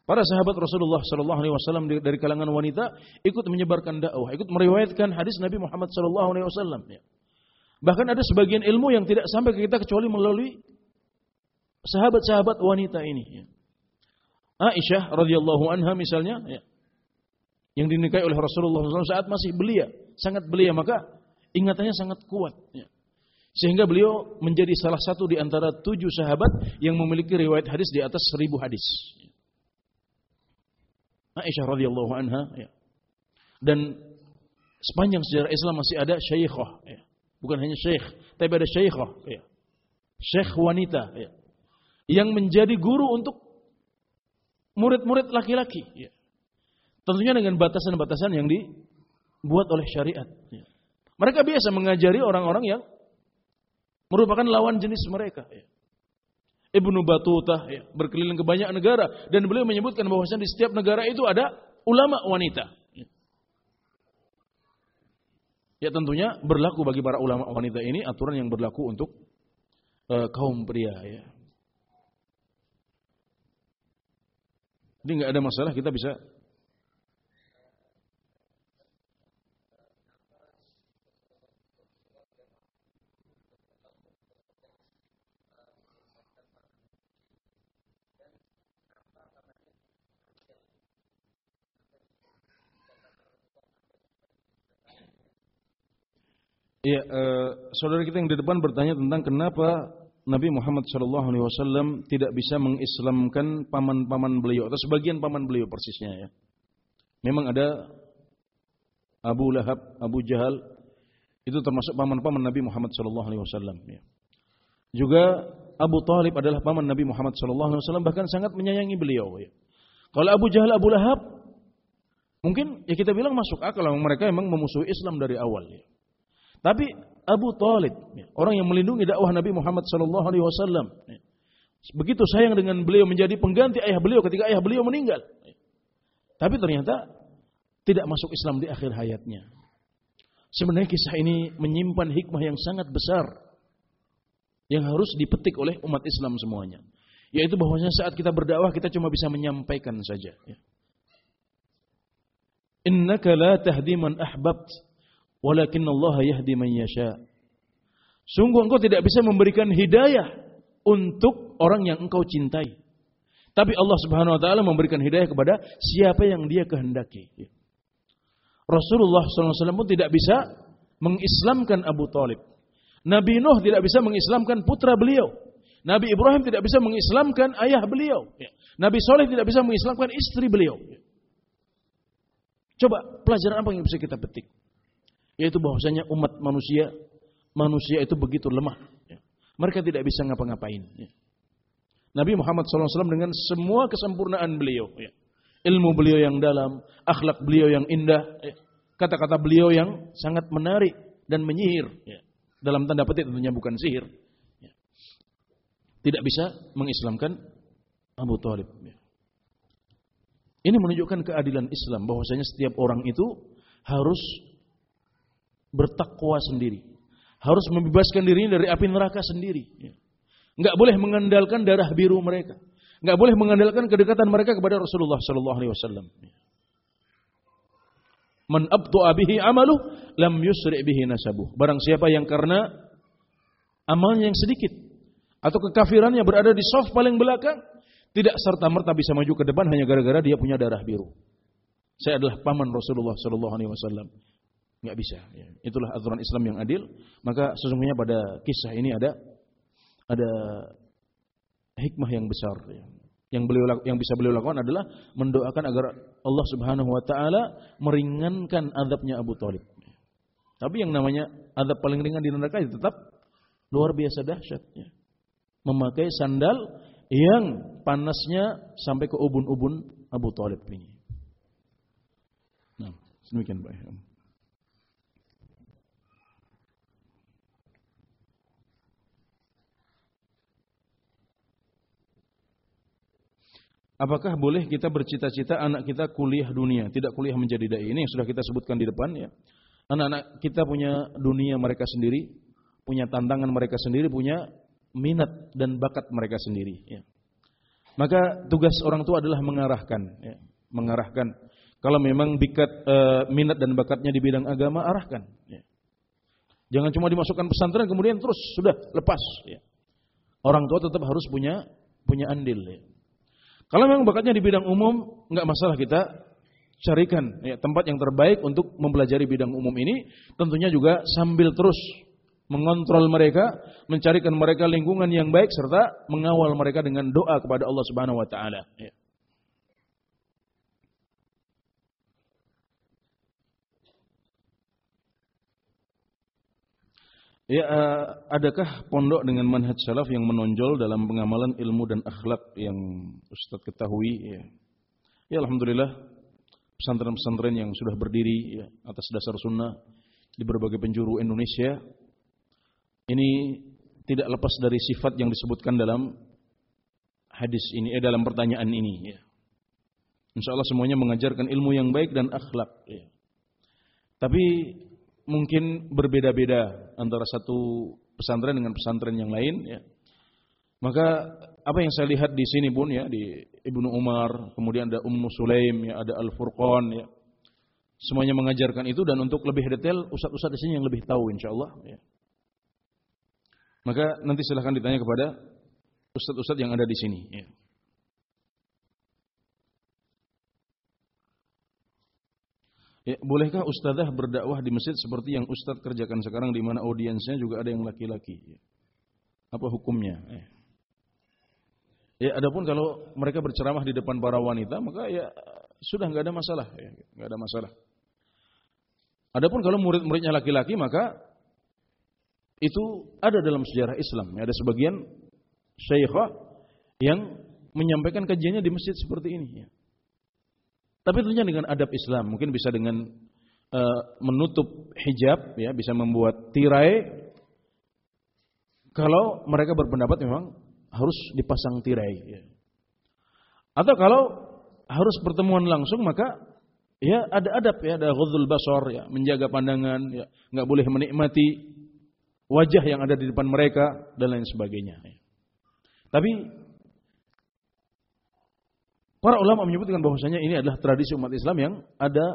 Para sahabat Rasulullah Sallallahu Alaihi Wasallam dari kalangan wanita ikut menyebarkan dakwah, ikut meriwayatkan hadis Nabi Muhammad Sallallahu Alaihi Wasallam. Ya. Bahkan ada sebagian ilmu yang tidak sampai ke kita kecuali melalui sahabat-sahabat wanita ini. Ya. Aisyah radhiyallahu anha misalnya, ya, yang dinikahi oleh Rasulullah SAW saat masih belia, sangat belia, maka ingatannya sangat kuat. Ya. Sehingga beliau menjadi salah satu di antara tujuh sahabat yang memiliki riwayat hadis di atas seribu hadis. Aisyah radhiyallahu anha. Ya. Dan sepanjang sejarah Islam masih ada syekhah. Ya. Bukan hanya syekh, tapi ada syekhah. Ya. Syekh wanita. Ya. Yang menjadi guru untuk murid-murid laki-laki. Ya. Tentunya dengan batasan-batasan yang dibuat oleh syariat. Ya. Mereka biasa mengajari orang-orang yang merupakan lawan jenis mereka. Ya. Ibnu Batutah ya, berkeliling ke banyak negara dan beliau menyebutkan bahwasanya di setiap negara itu ada ulama wanita. Ya. ya tentunya berlaku bagi para ulama wanita ini aturan yang berlaku untuk uh, kaum pria ya. Jadi nggak ada masalah kita bisa Iya, uh, saudara kita yang di depan bertanya tentang kenapa Nabi Muhammad SAW tidak bisa mengislamkan paman-paman beliau atau sebagian paman beliau persisnya ya. Memang ada Abu Lahab, Abu Jahal itu termasuk paman-paman Nabi Muhammad SAW. Ya. Juga Abu Talib adalah paman Nabi Muhammad SAW bahkan sangat menyayangi beliau. Ya. Kalau Abu Jahal, Abu Lahab mungkin ya kita bilang masuk akal mereka memang memusuhi Islam dari awal. Ya. Tapi Abu Talib, orang yang melindungi dakwah Nabi Muhammad sallallahu alaihi wasallam, begitu sayang dengan beliau menjadi pengganti ayah beliau ketika ayah beliau meninggal. Tapi ternyata tidak masuk Islam di akhir hayatnya. Sebenarnya kisah ini menyimpan hikmah yang sangat besar yang harus dipetik oleh umat Islam semuanya. Yaitu bahwasanya saat kita berdakwah kita cuma bisa menyampaikan saja. Innaka la tahdi man ahbabt Walakin Allah yahdi man yasha. Sungguh engkau tidak bisa memberikan hidayah untuk orang yang engkau cintai. Tapi Allah Subhanahu wa taala memberikan hidayah kepada siapa yang Dia kehendaki. Rasulullah SAW pun tidak bisa mengislamkan Abu Talib. Nabi Nuh tidak bisa mengislamkan putra beliau. Nabi Ibrahim tidak bisa mengislamkan ayah beliau. Nabi Soleh tidak bisa mengislamkan istri beliau. Coba pelajaran apa yang bisa kita petik? Yaitu bahwasanya umat manusia manusia itu begitu lemah. Ya. Mereka tidak bisa ngapa-ngapain. Ya. Nabi Muhammad SAW dengan semua kesempurnaan beliau, ya. ilmu beliau yang dalam, akhlak beliau yang indah, kata-kata beliau yang sangat menarik dan menyihir. Dalam tanda petik tentunya bukan sihir. Tidak bisa mengislamkan Abu Talib. Ya. Ini menunjukkan keadilan Islam bahwasanya setiap orang itu harus bertakwa sendiri. Harus membebaskan dirinya dari api neraka sendiri. Enggak boleh mengandalkan darah biru mereka. Enggak boleh mengandalkan kedekatan mereka kepada Rasulullah sallallahu alaihi wasallam. Man abtu'a bihi amalu lam yusri' bihi nasabuh. Barang siapa yang karena amalnya yang sedikit atau kekafirannya berada di soft paling belakang, tidak serta merta bisa maju ke depan hanya gara-gara dia punya darah biru. Saya adalah paman Rasulullah sallallahu alaihi wasallam nggak bisa. Ya. Itulah aturan Islam yang adil. Maka sesungguhnya pada kisah ini ada ada hikmah yang besar. Ya. Yang beliau yang bisa beliau lakukan adalah mendoakan agar Allah Subhanahu Wa Taala meringankan adabnya Abu Talib. Tapi yang namanya adab paling ringan di neraka itu tetap luar biasa dahsyat. Ya. Memakai sandal yang panasnya sampai ke ubun-ubun Abu Talib ini. Nah, demikian baik. Apakah boleh kita bercita-cita anak kita kuliah dunia, tidak kuliah menjadi dai? Ini yang sudah kita sebutkan di depan ya. Anak-anak kita punya dunia mereka sendiri, punya tantangan mereka sendiri, punya minat dan bakat mereka sendiri. Ya. Maka tugas orang tua adalah mengarahkan, ya. mengarahkan. Kalau memang bikat e, minat dan bakatnya di bidang agama, arahkan. Ya. Jangan cuma dimasukkan pesantren kemudian terus sudah lepas. Ya. Orang tua tetap harus punya punya andil. Ya. Kalau memang bakatnya di bidang umum, nggak masalah kita carikan ya, tempat yang terbaik untuk mempelajari bidang umum ini. Tentunya juga sambil terus mengontrol mereka, mencarikan mereka lingkungan yang baik serta mengawal mereka dengan doa kepada Allah Subhanahu wa taala. Ya. Ya, uh, adakah pondok dengan manhaj salaf yang menonjol dalam pengamalan ilmu dan akhlak yang Ustaz ketahui? Ya, ya Alhamdulillah pesantren-pesantren yang sudah berdiri ya, atas dasar sunnah di berbagai penjuru Indonesia ini tidak lepas dari sifat yang disebutkan dalam hadis ini eh dalam pertanyaan ini ya. Insya Allah semuanya mengajarkan ilmu yang baik dan akhlak ya. Tapi mungkin berbeda-beda antara satu pesantren dengan pesantren yang lain ya. Maka apa yang saya lihat di sini pun ya di Ibnu Umar, kemudian ada Ummu Sulaim, ya, ada Al Furqan ya. Semuanya mengajarkan itu dan untuk lebih detail ustaz-ustaz di sini yang lebih tahu insyaallah ya. Maka nanti silahkan ditanya kepada ustaz-ustaz yang ada di sini ya. Ya, bolehkah ustazah berdakwah di masjid seperti yang ustaz kerjakan sekarang di mana audiensnya juga ada yang laki-laki? Ya. Apa hukumnya? Ya. ya, adapun kalau mereka berceramah di depan para wanita, maka ya sudah nggak ada masalah, ya, nggak ada masalah. Adapun kalau murid-muridnya laki-laki, maka itu ada dalam sejarah Islam. Ada sebagian syekhah yang menyampaikan kajiannya di masjid seperti ini. Ya. Tapi tentunya dengan adab Islam, mungkin bisa dengan uh, menutup hijab, ya, bisa membuat tirai. Kalau mereka berpendapat memang harus dipasang tirai. Ya. Atau kalau harus pertemuan langsung, maka ya ada adab ya, ada ghudul basar ya, menjaga pandangan, ya, nggak boleh menikmati wajah yang ada di depan mereka dan lain sebagainya. Tapi para ulama menyebutkan bahwasanya ini adalah tradisi umat Islam yang ada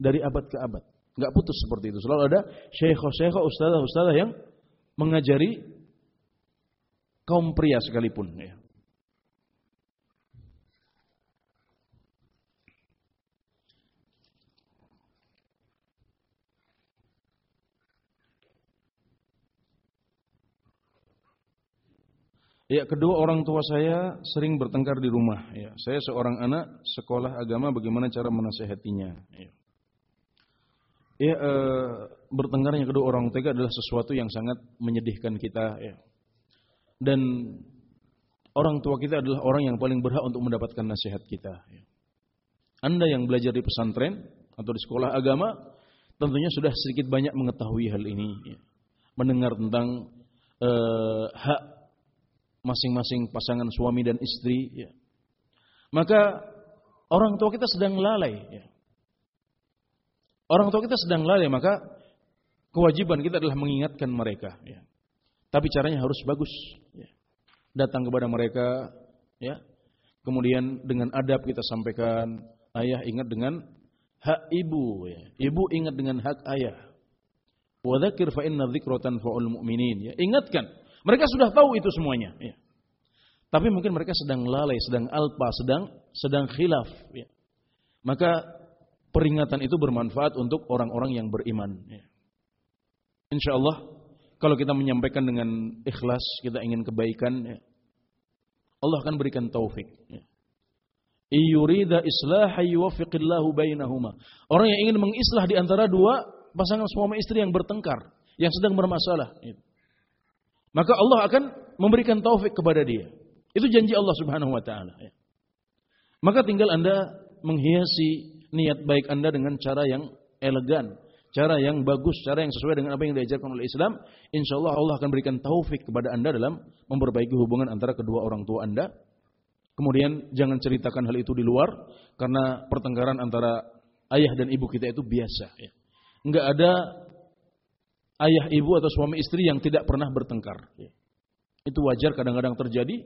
dari abad ke abad. Enggak putus seperti itu. Selalu ada syekh-syekh, ustazah-ustazah yang mengajari kaum pria sekalipun ya. Ya, kedua orang tua saya sering bertengkar di rumah. Ya, saya seorang anak sekolah agama, bagaimana cara menasehatinya? Ya, ya e, bertengkarnya kedua orang tua adalah sesuatu yang sangat menyedihkan kita. Ya. Dan orang tua kita adalah orang yang paling berhak untuk mendapatkan nasihat kita. Ya. Anda yang belajar di pesantren atau di sekolah agama, tentunya sudah sedikit banyak mengetahui hal ini. Ya. Mendengar tentang e, hak masing-masing pasangan suami dan istri, ya. maka orang tua kita sedang lalai. Ya. Orang tua kita sedang lalai, maka kewajiban kita adalah mengingatkan mereka. Ya. Tapi caranya harus bagus. Ya. Datang kepada mereka, ya. Kemudian dengan adab kita sampaikan, ayah ingat dengan hak ibu, ya. Ibu ingat dengan hak ayah. Wadakir fa inna fa'ul mu'minin. Ya. Ingatkan mereka sudah tahu itu semuanya. Ya. Tapi mungkin mereka sedang lalai, sedang alpa, sedang sedang khilaf. Ya. Maka peringatan itu bermanfaat untuk orang-orang yang beriman. Ya. Insya Allah, kalau kita menyampaikan dengan ikhlas, kita ingin kebaikan, ya, Allah akan berikan taufik. Ya. Iyurida islah yuwafiqillahu bainahuma. Orang yang ingin mengislah di antara dua pasangan suami istri yang bertengkar, yang sedang bermasalah. Ya maka Allah akan memberikan taufik kepada dia. Itu janji Allah Subhanahu wa taala ya. Maka tinggal Anda menghiasi niat baik Anda dengan cara yang elegan, cara yang bagus, cara yang sesuai dengan apa yang diajarkan oleh Islam, insya Allah Allah akan berikan taufik kepada Anda dalam memperbaiki hubungan antara kedua orang tua Anda. Kemudian jangan ceritakan hal itu di luar karena pertengkaran antara ayah dan ibu kita itu biasa ya. Enggak ada ayah ibu atau suami istri yang tidak pernah bertengkar. Ya. Itu wajar kadang-kadang terjadi,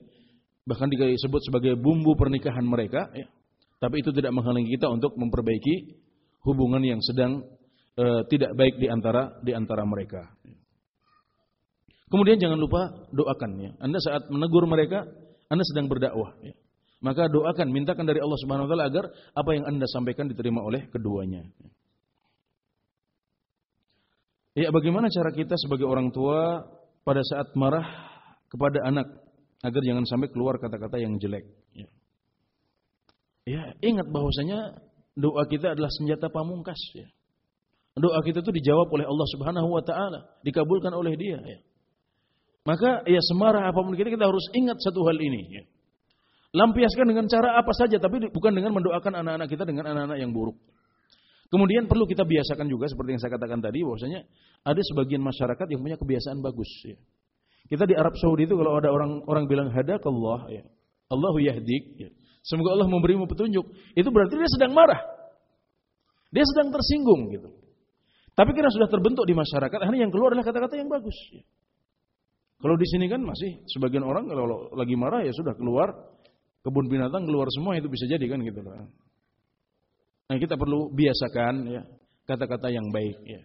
bahkan disebut sebagai bumbu pernikahan mereka. Ya. Tapi itu tidak menghalangi kita untuk memperbaiki hubungan yang sedang e, tidak baik di antara di antara mereka. Kemudian jangan lupa doakan ya. Anda saat menegur mereka, Anda sedang berdakwah. Ya. Maka doakan, mintakan dari Allah Subhanahu Wa Taala agar apa yang Anda sampaikan diterima oleh keduanya. Ya. Ya, bagaimana cara kita sebagai orang tua pada saat marah kepada anak agar jangan sampai keluar kata-kata yang jelek. Ya. ya, ingat bahwasanya doa kita adalah senjata pamungkas. Ya. Doa kita itu dijawab oleh Allah Subhanahu Wa Taala, dikabulkan oleh Dia. Ya. Maka ya semarah apa pun kita kita harus ingat satu hal ini. Ya. Lampiaskan dengan cara apa saja, tapi bukan dengan mendoakan anak-anak kita dengan anak-anak yang buruk. Kemudian perlu kita biasakan juga seperti yang saya katakan tadi bahwasanya ada sebagian masyarakat yang punya kebiasaan bagus ya. Kita di Arab Saudi itu kalau ada orang orang bilang hadakallah ya. Allahu yahdik ya. Semoga Allah memberimu petunjuk. Itu berarti dia sedang marah. Dia sedang tersinggung gitu. Tapi karena sudah terbentuk di masyarakat, akhirnya yang keluar adalah kata-kata yang bagus. Ya. Kalau di sini kan masih sebagian orang kalau lagi marah ya sudah keluar kebun binatang keluar semua itu bisa jadi kan gitu loh. Nah, kita perlu biasakan ya kata-kata yang baik ya.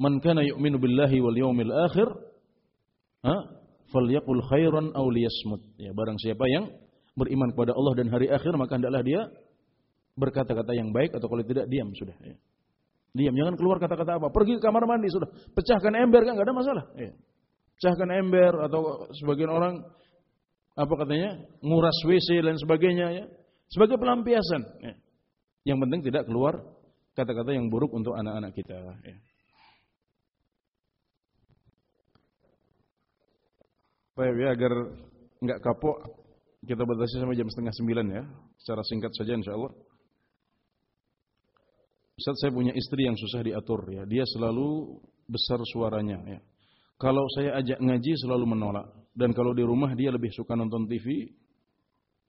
Man kana yu'minu billahi wal yawmil akhir ha falyaqul khairan aw liyasmut. Ya, barang siapa yang beriman kepada Allah dan hari akhir maka hendaklah dia berkata-kata yang baik atau kalau tidak diam sudah ya. Diam, jangan keluar kata-kata apa. Pergi ke kamar mandi sudah. Pecahkan ember kan enggak ada masalah. Ya. Pecahkan ember atau sebagian orang apa katanya nguras WC dan sebagainya ya sebagai pelampiasan ya. yang penting tidak keluar kata-kata yang buruk untuk anak-anak kita ya. Baik ya agar nggak kapok kita batasi sampai jam setengah sembilan ya secara singkat saja insya Allah Ustaz saya punya istri yang susah diatur ya dia selalu besar suaranya ya kalau saya ajak ngaji selalu menolak. Dan kalau di rumah dia lebih suka nonton TV,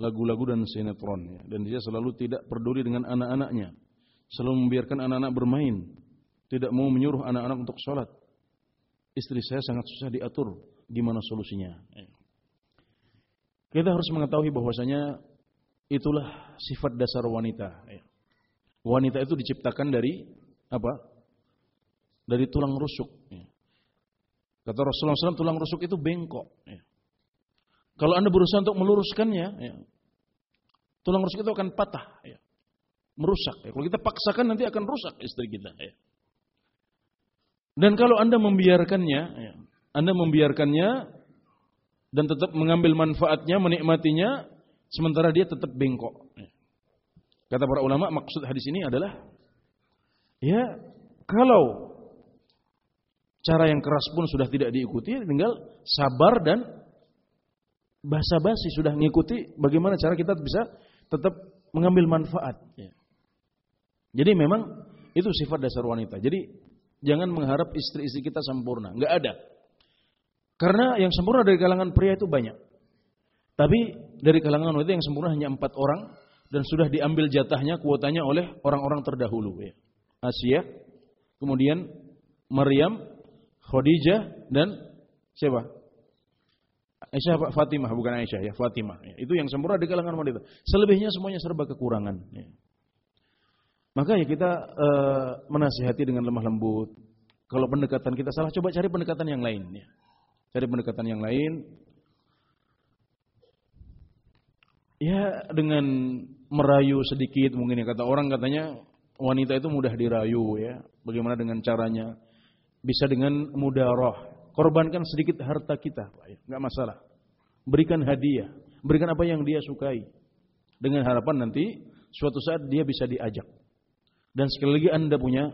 lagu-lagu dan sinetron. Ya. Dan dia selalu tidak peduli dengan anak-anaknya. Selalu membiarkan anak-anak bermain. Tidak mau menyuruh anak-anak untuk sholat. Istri saya sangat susah diatur. Gimana solusinya? Ya. Kita harus mengetahui bahwasanya itulah sifat dasar wanita. Ya. Wanita itu diciptakan dari apa? Dari tulang rusuk. Kata Rasulullah SAW, tulang rusuk itu bengkok. Ya. Kalau anda berusaha untuk meluruskannya, ya, tulang rusuk itu akan patah, ya. merusak. Ya. Kalau kita paksakan nanti akan rusak istri kita. Ya. Dan kalau anda membiarkannya, ya, anda membiarkannya dan tetap mengambil manfaatnya, menikmatinya, sementara dia tetap bengkok. Ya. Kata para ulama, maksud hadis ini adalah, ya kalau Cara yang keras pun sudah tidak diikuti, tinggal sabar dan basa-basi sudah mengikuti bagaimana cara kita bisa tetap mengambil manfaat. Ya. Jadi memang itu sifat dasar wanita. Jadi jangan mengharap istri-istri kita sempurna, nggak ada. Karena yang sempurna dari kalangan pria itu banyak. Tapi dari kalangan wanita yang sempurna hanya empat orang dan sudah diambil jatahnya kuotanya oleh orang-orang terdahulu. Ya. Asia, kemudian Maryam, Khadijah dan siapa? Aisyah Fatimah bukan Aisyah ya Fatimah. Ya. Itu yang sempurna di kalangan wanita. Selebihnya semuanya serba kekurangan. Maka ya kita uh, menasihati dengan lemah lembut. Kalau pendekatan kita salah, coba cari pendekatan yang lain. Ya. Cari pendekatan yang lain. Ya dengan merayu sedikit mungkin ya kata orang katanya wanita itu mudah dirayu ya. Bagaimana dengan caranya? Bisa dengan mudarah. Korbankan sedikit harta kita, nggak masalah. Berikan hadiah, berikan apa yang dia sukai. Dengan harapan nanti suatu saat dia bisa diajak. Dan sekali lagi Anda punya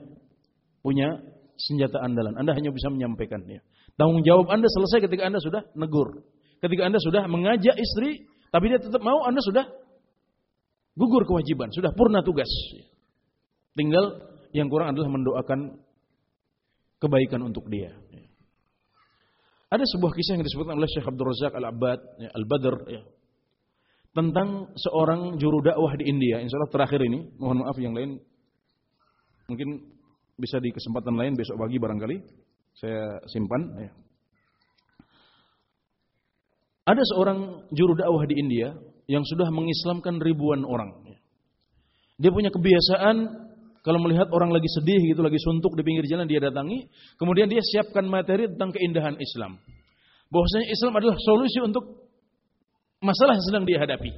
punya senjata andalan. Anda hanya bisa menyampaikannya. Tanggung jawab Anda selesai ketika Anda sudah negur. Ketika Anda sudah mengajak istri, tapi dia tetap mau, Anda sudah gugur kewajiban, sudah purna tugas. Tinggal yang kurang adalah mendoakan kebaikan untuk dia. Ada sebuah kisah yang disebutkan oleh Syekh Abdul Razak Al-Abbad, ya, Al-Badr, ya, tentang seorang juru dakwah di India. Insya Allah terakhir ini, mohon maaf yang lain, mungkin bisa di kesempatan lain besok pagi barangkali saya simpan. Ya. Ada seorang juru dakwah di India yang sudah mengislamkan ribuan orang. Dia punya kebiasaan kalau melihat orang lagi sedih gitu, lagi suntuk di pinggir jalan dia datangi, kemudian dia siapkan materi tentang keindahan Islam. Bahwasanya Islam adalah solusi untuk masalah yang sedang dia hadapi.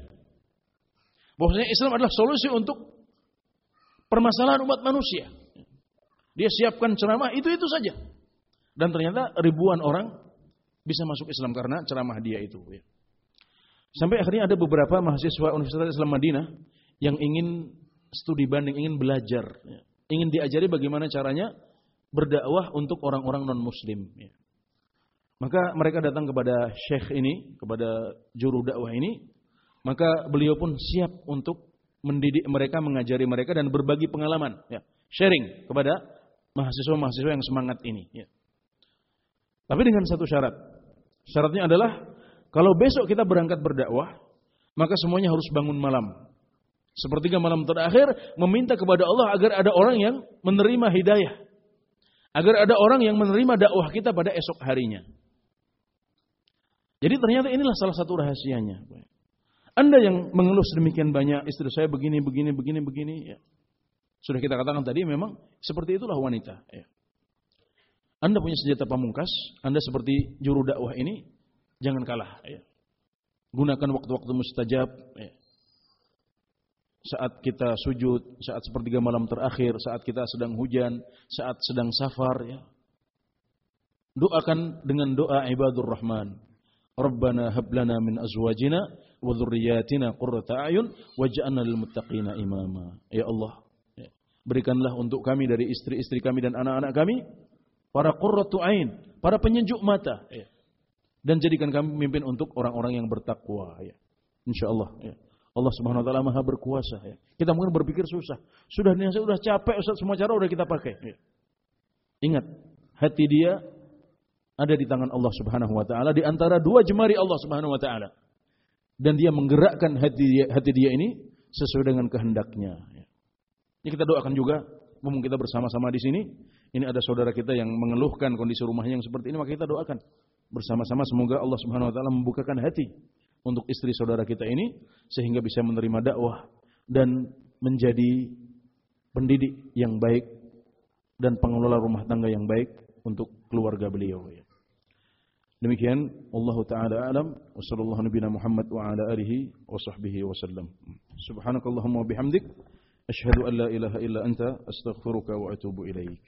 Bahwasanya Islam adalah solusi untuk permasalahan umat manusia. Dia siapkan ceramah itu-itu saja. Dan ternyata ribuan orang bisa masuk Islam karena ceramah dia itu. Sampai akhirnya ada beberapa mahasiswa Universitas Islam Madinah yang ingin studi banding, ingin belajar, ya. ingin diajari bagaimana caranya berdakwah untuk orang-orang non Muslim. Ya. Maka mereka datang kepada syekh ini, kepada juru dakwah ini, maka beliau pun siap untuk mendidik mereka, mengajari mereka dan berbagi pengalaman, ya. sharing kepada mahasiswa-mahasiswa yang semangat ini. Ya. Tapi dengan satu syarat. Syaratnya adalah kalau besok kita berangkat berdakwah, maka semuanya harus bangun malam. Sepertiga malam terakhir meminta kepada Allah agar ada orang yang menerima hidayah. Agar ada orang yang menerima dakwah kita pada esok harinya. Jadi ternyata inilah salah satu rahasianya. Anda yang mengeluh sedemikian banyak, istri saya begini, begini, begini, begini. Ya. Sudah kita katakan tadi memang seperti itulah wanita. Ya. Anda punya senjata pamungkas, Anda seperti juru dakwah ini, jangan kalah. Ya. Gunakan waktu-waktu mustajab. Ya. Saat kita sujud, saat sepertiga malam terakhir, saat kita sedang hujan, saat sedang safar. Ya. Doakan dengan doa ibadur rahman. Rabbana hablana min azwajina wa dhurriyyatina qurrata a'yun waj'alna lil muttaqina imama. Ya Allah, ya. berikanlah untuk kami dari istri-istri kami dan anak-anak kami para qurratu ain, para penyejuk mata ya. Dan jadikan kami pemimpin untuk orang-orang yang bertakwa ya. Insyaallah ya. Allah Subhanahu wa taala Maha berkuasa ya. Kita mungkin berpikir susah. Sudah nih sudah capek Ustaz semua cara udah kita pakai ya. Ingat, hati dia ada di tangan Allah Subhanahu wa taala di antara dua jemari Allah Subhanahu wa taala. Dan dia menggerakkan hati dia, hati dia ini sesuai dengan kehendaknya. Ini kita doakan juga, mumpung kita bersama-sama di sini, ini ada saudara kita yang mengeluhkan kondisi rumahnya yang seperti ini, maka kita doakan bersama-sama semoga Allah Subhanahu wa taala membukakan hati untuk istri saudara kita ini sehingga bisa menerima dakwah dan menjadi pendidik yang baik dan pengelola rumah tangga yang baik untuk keluarga beliau ya. Demikian Allah taala alam wa sallallahu Muhammad wa ala alihi wa sahbihi wasallam. Subhanakallahumma wa bihamdik asyhadu an la ilaha illa anta astaghfiruka wa atubu ilaik.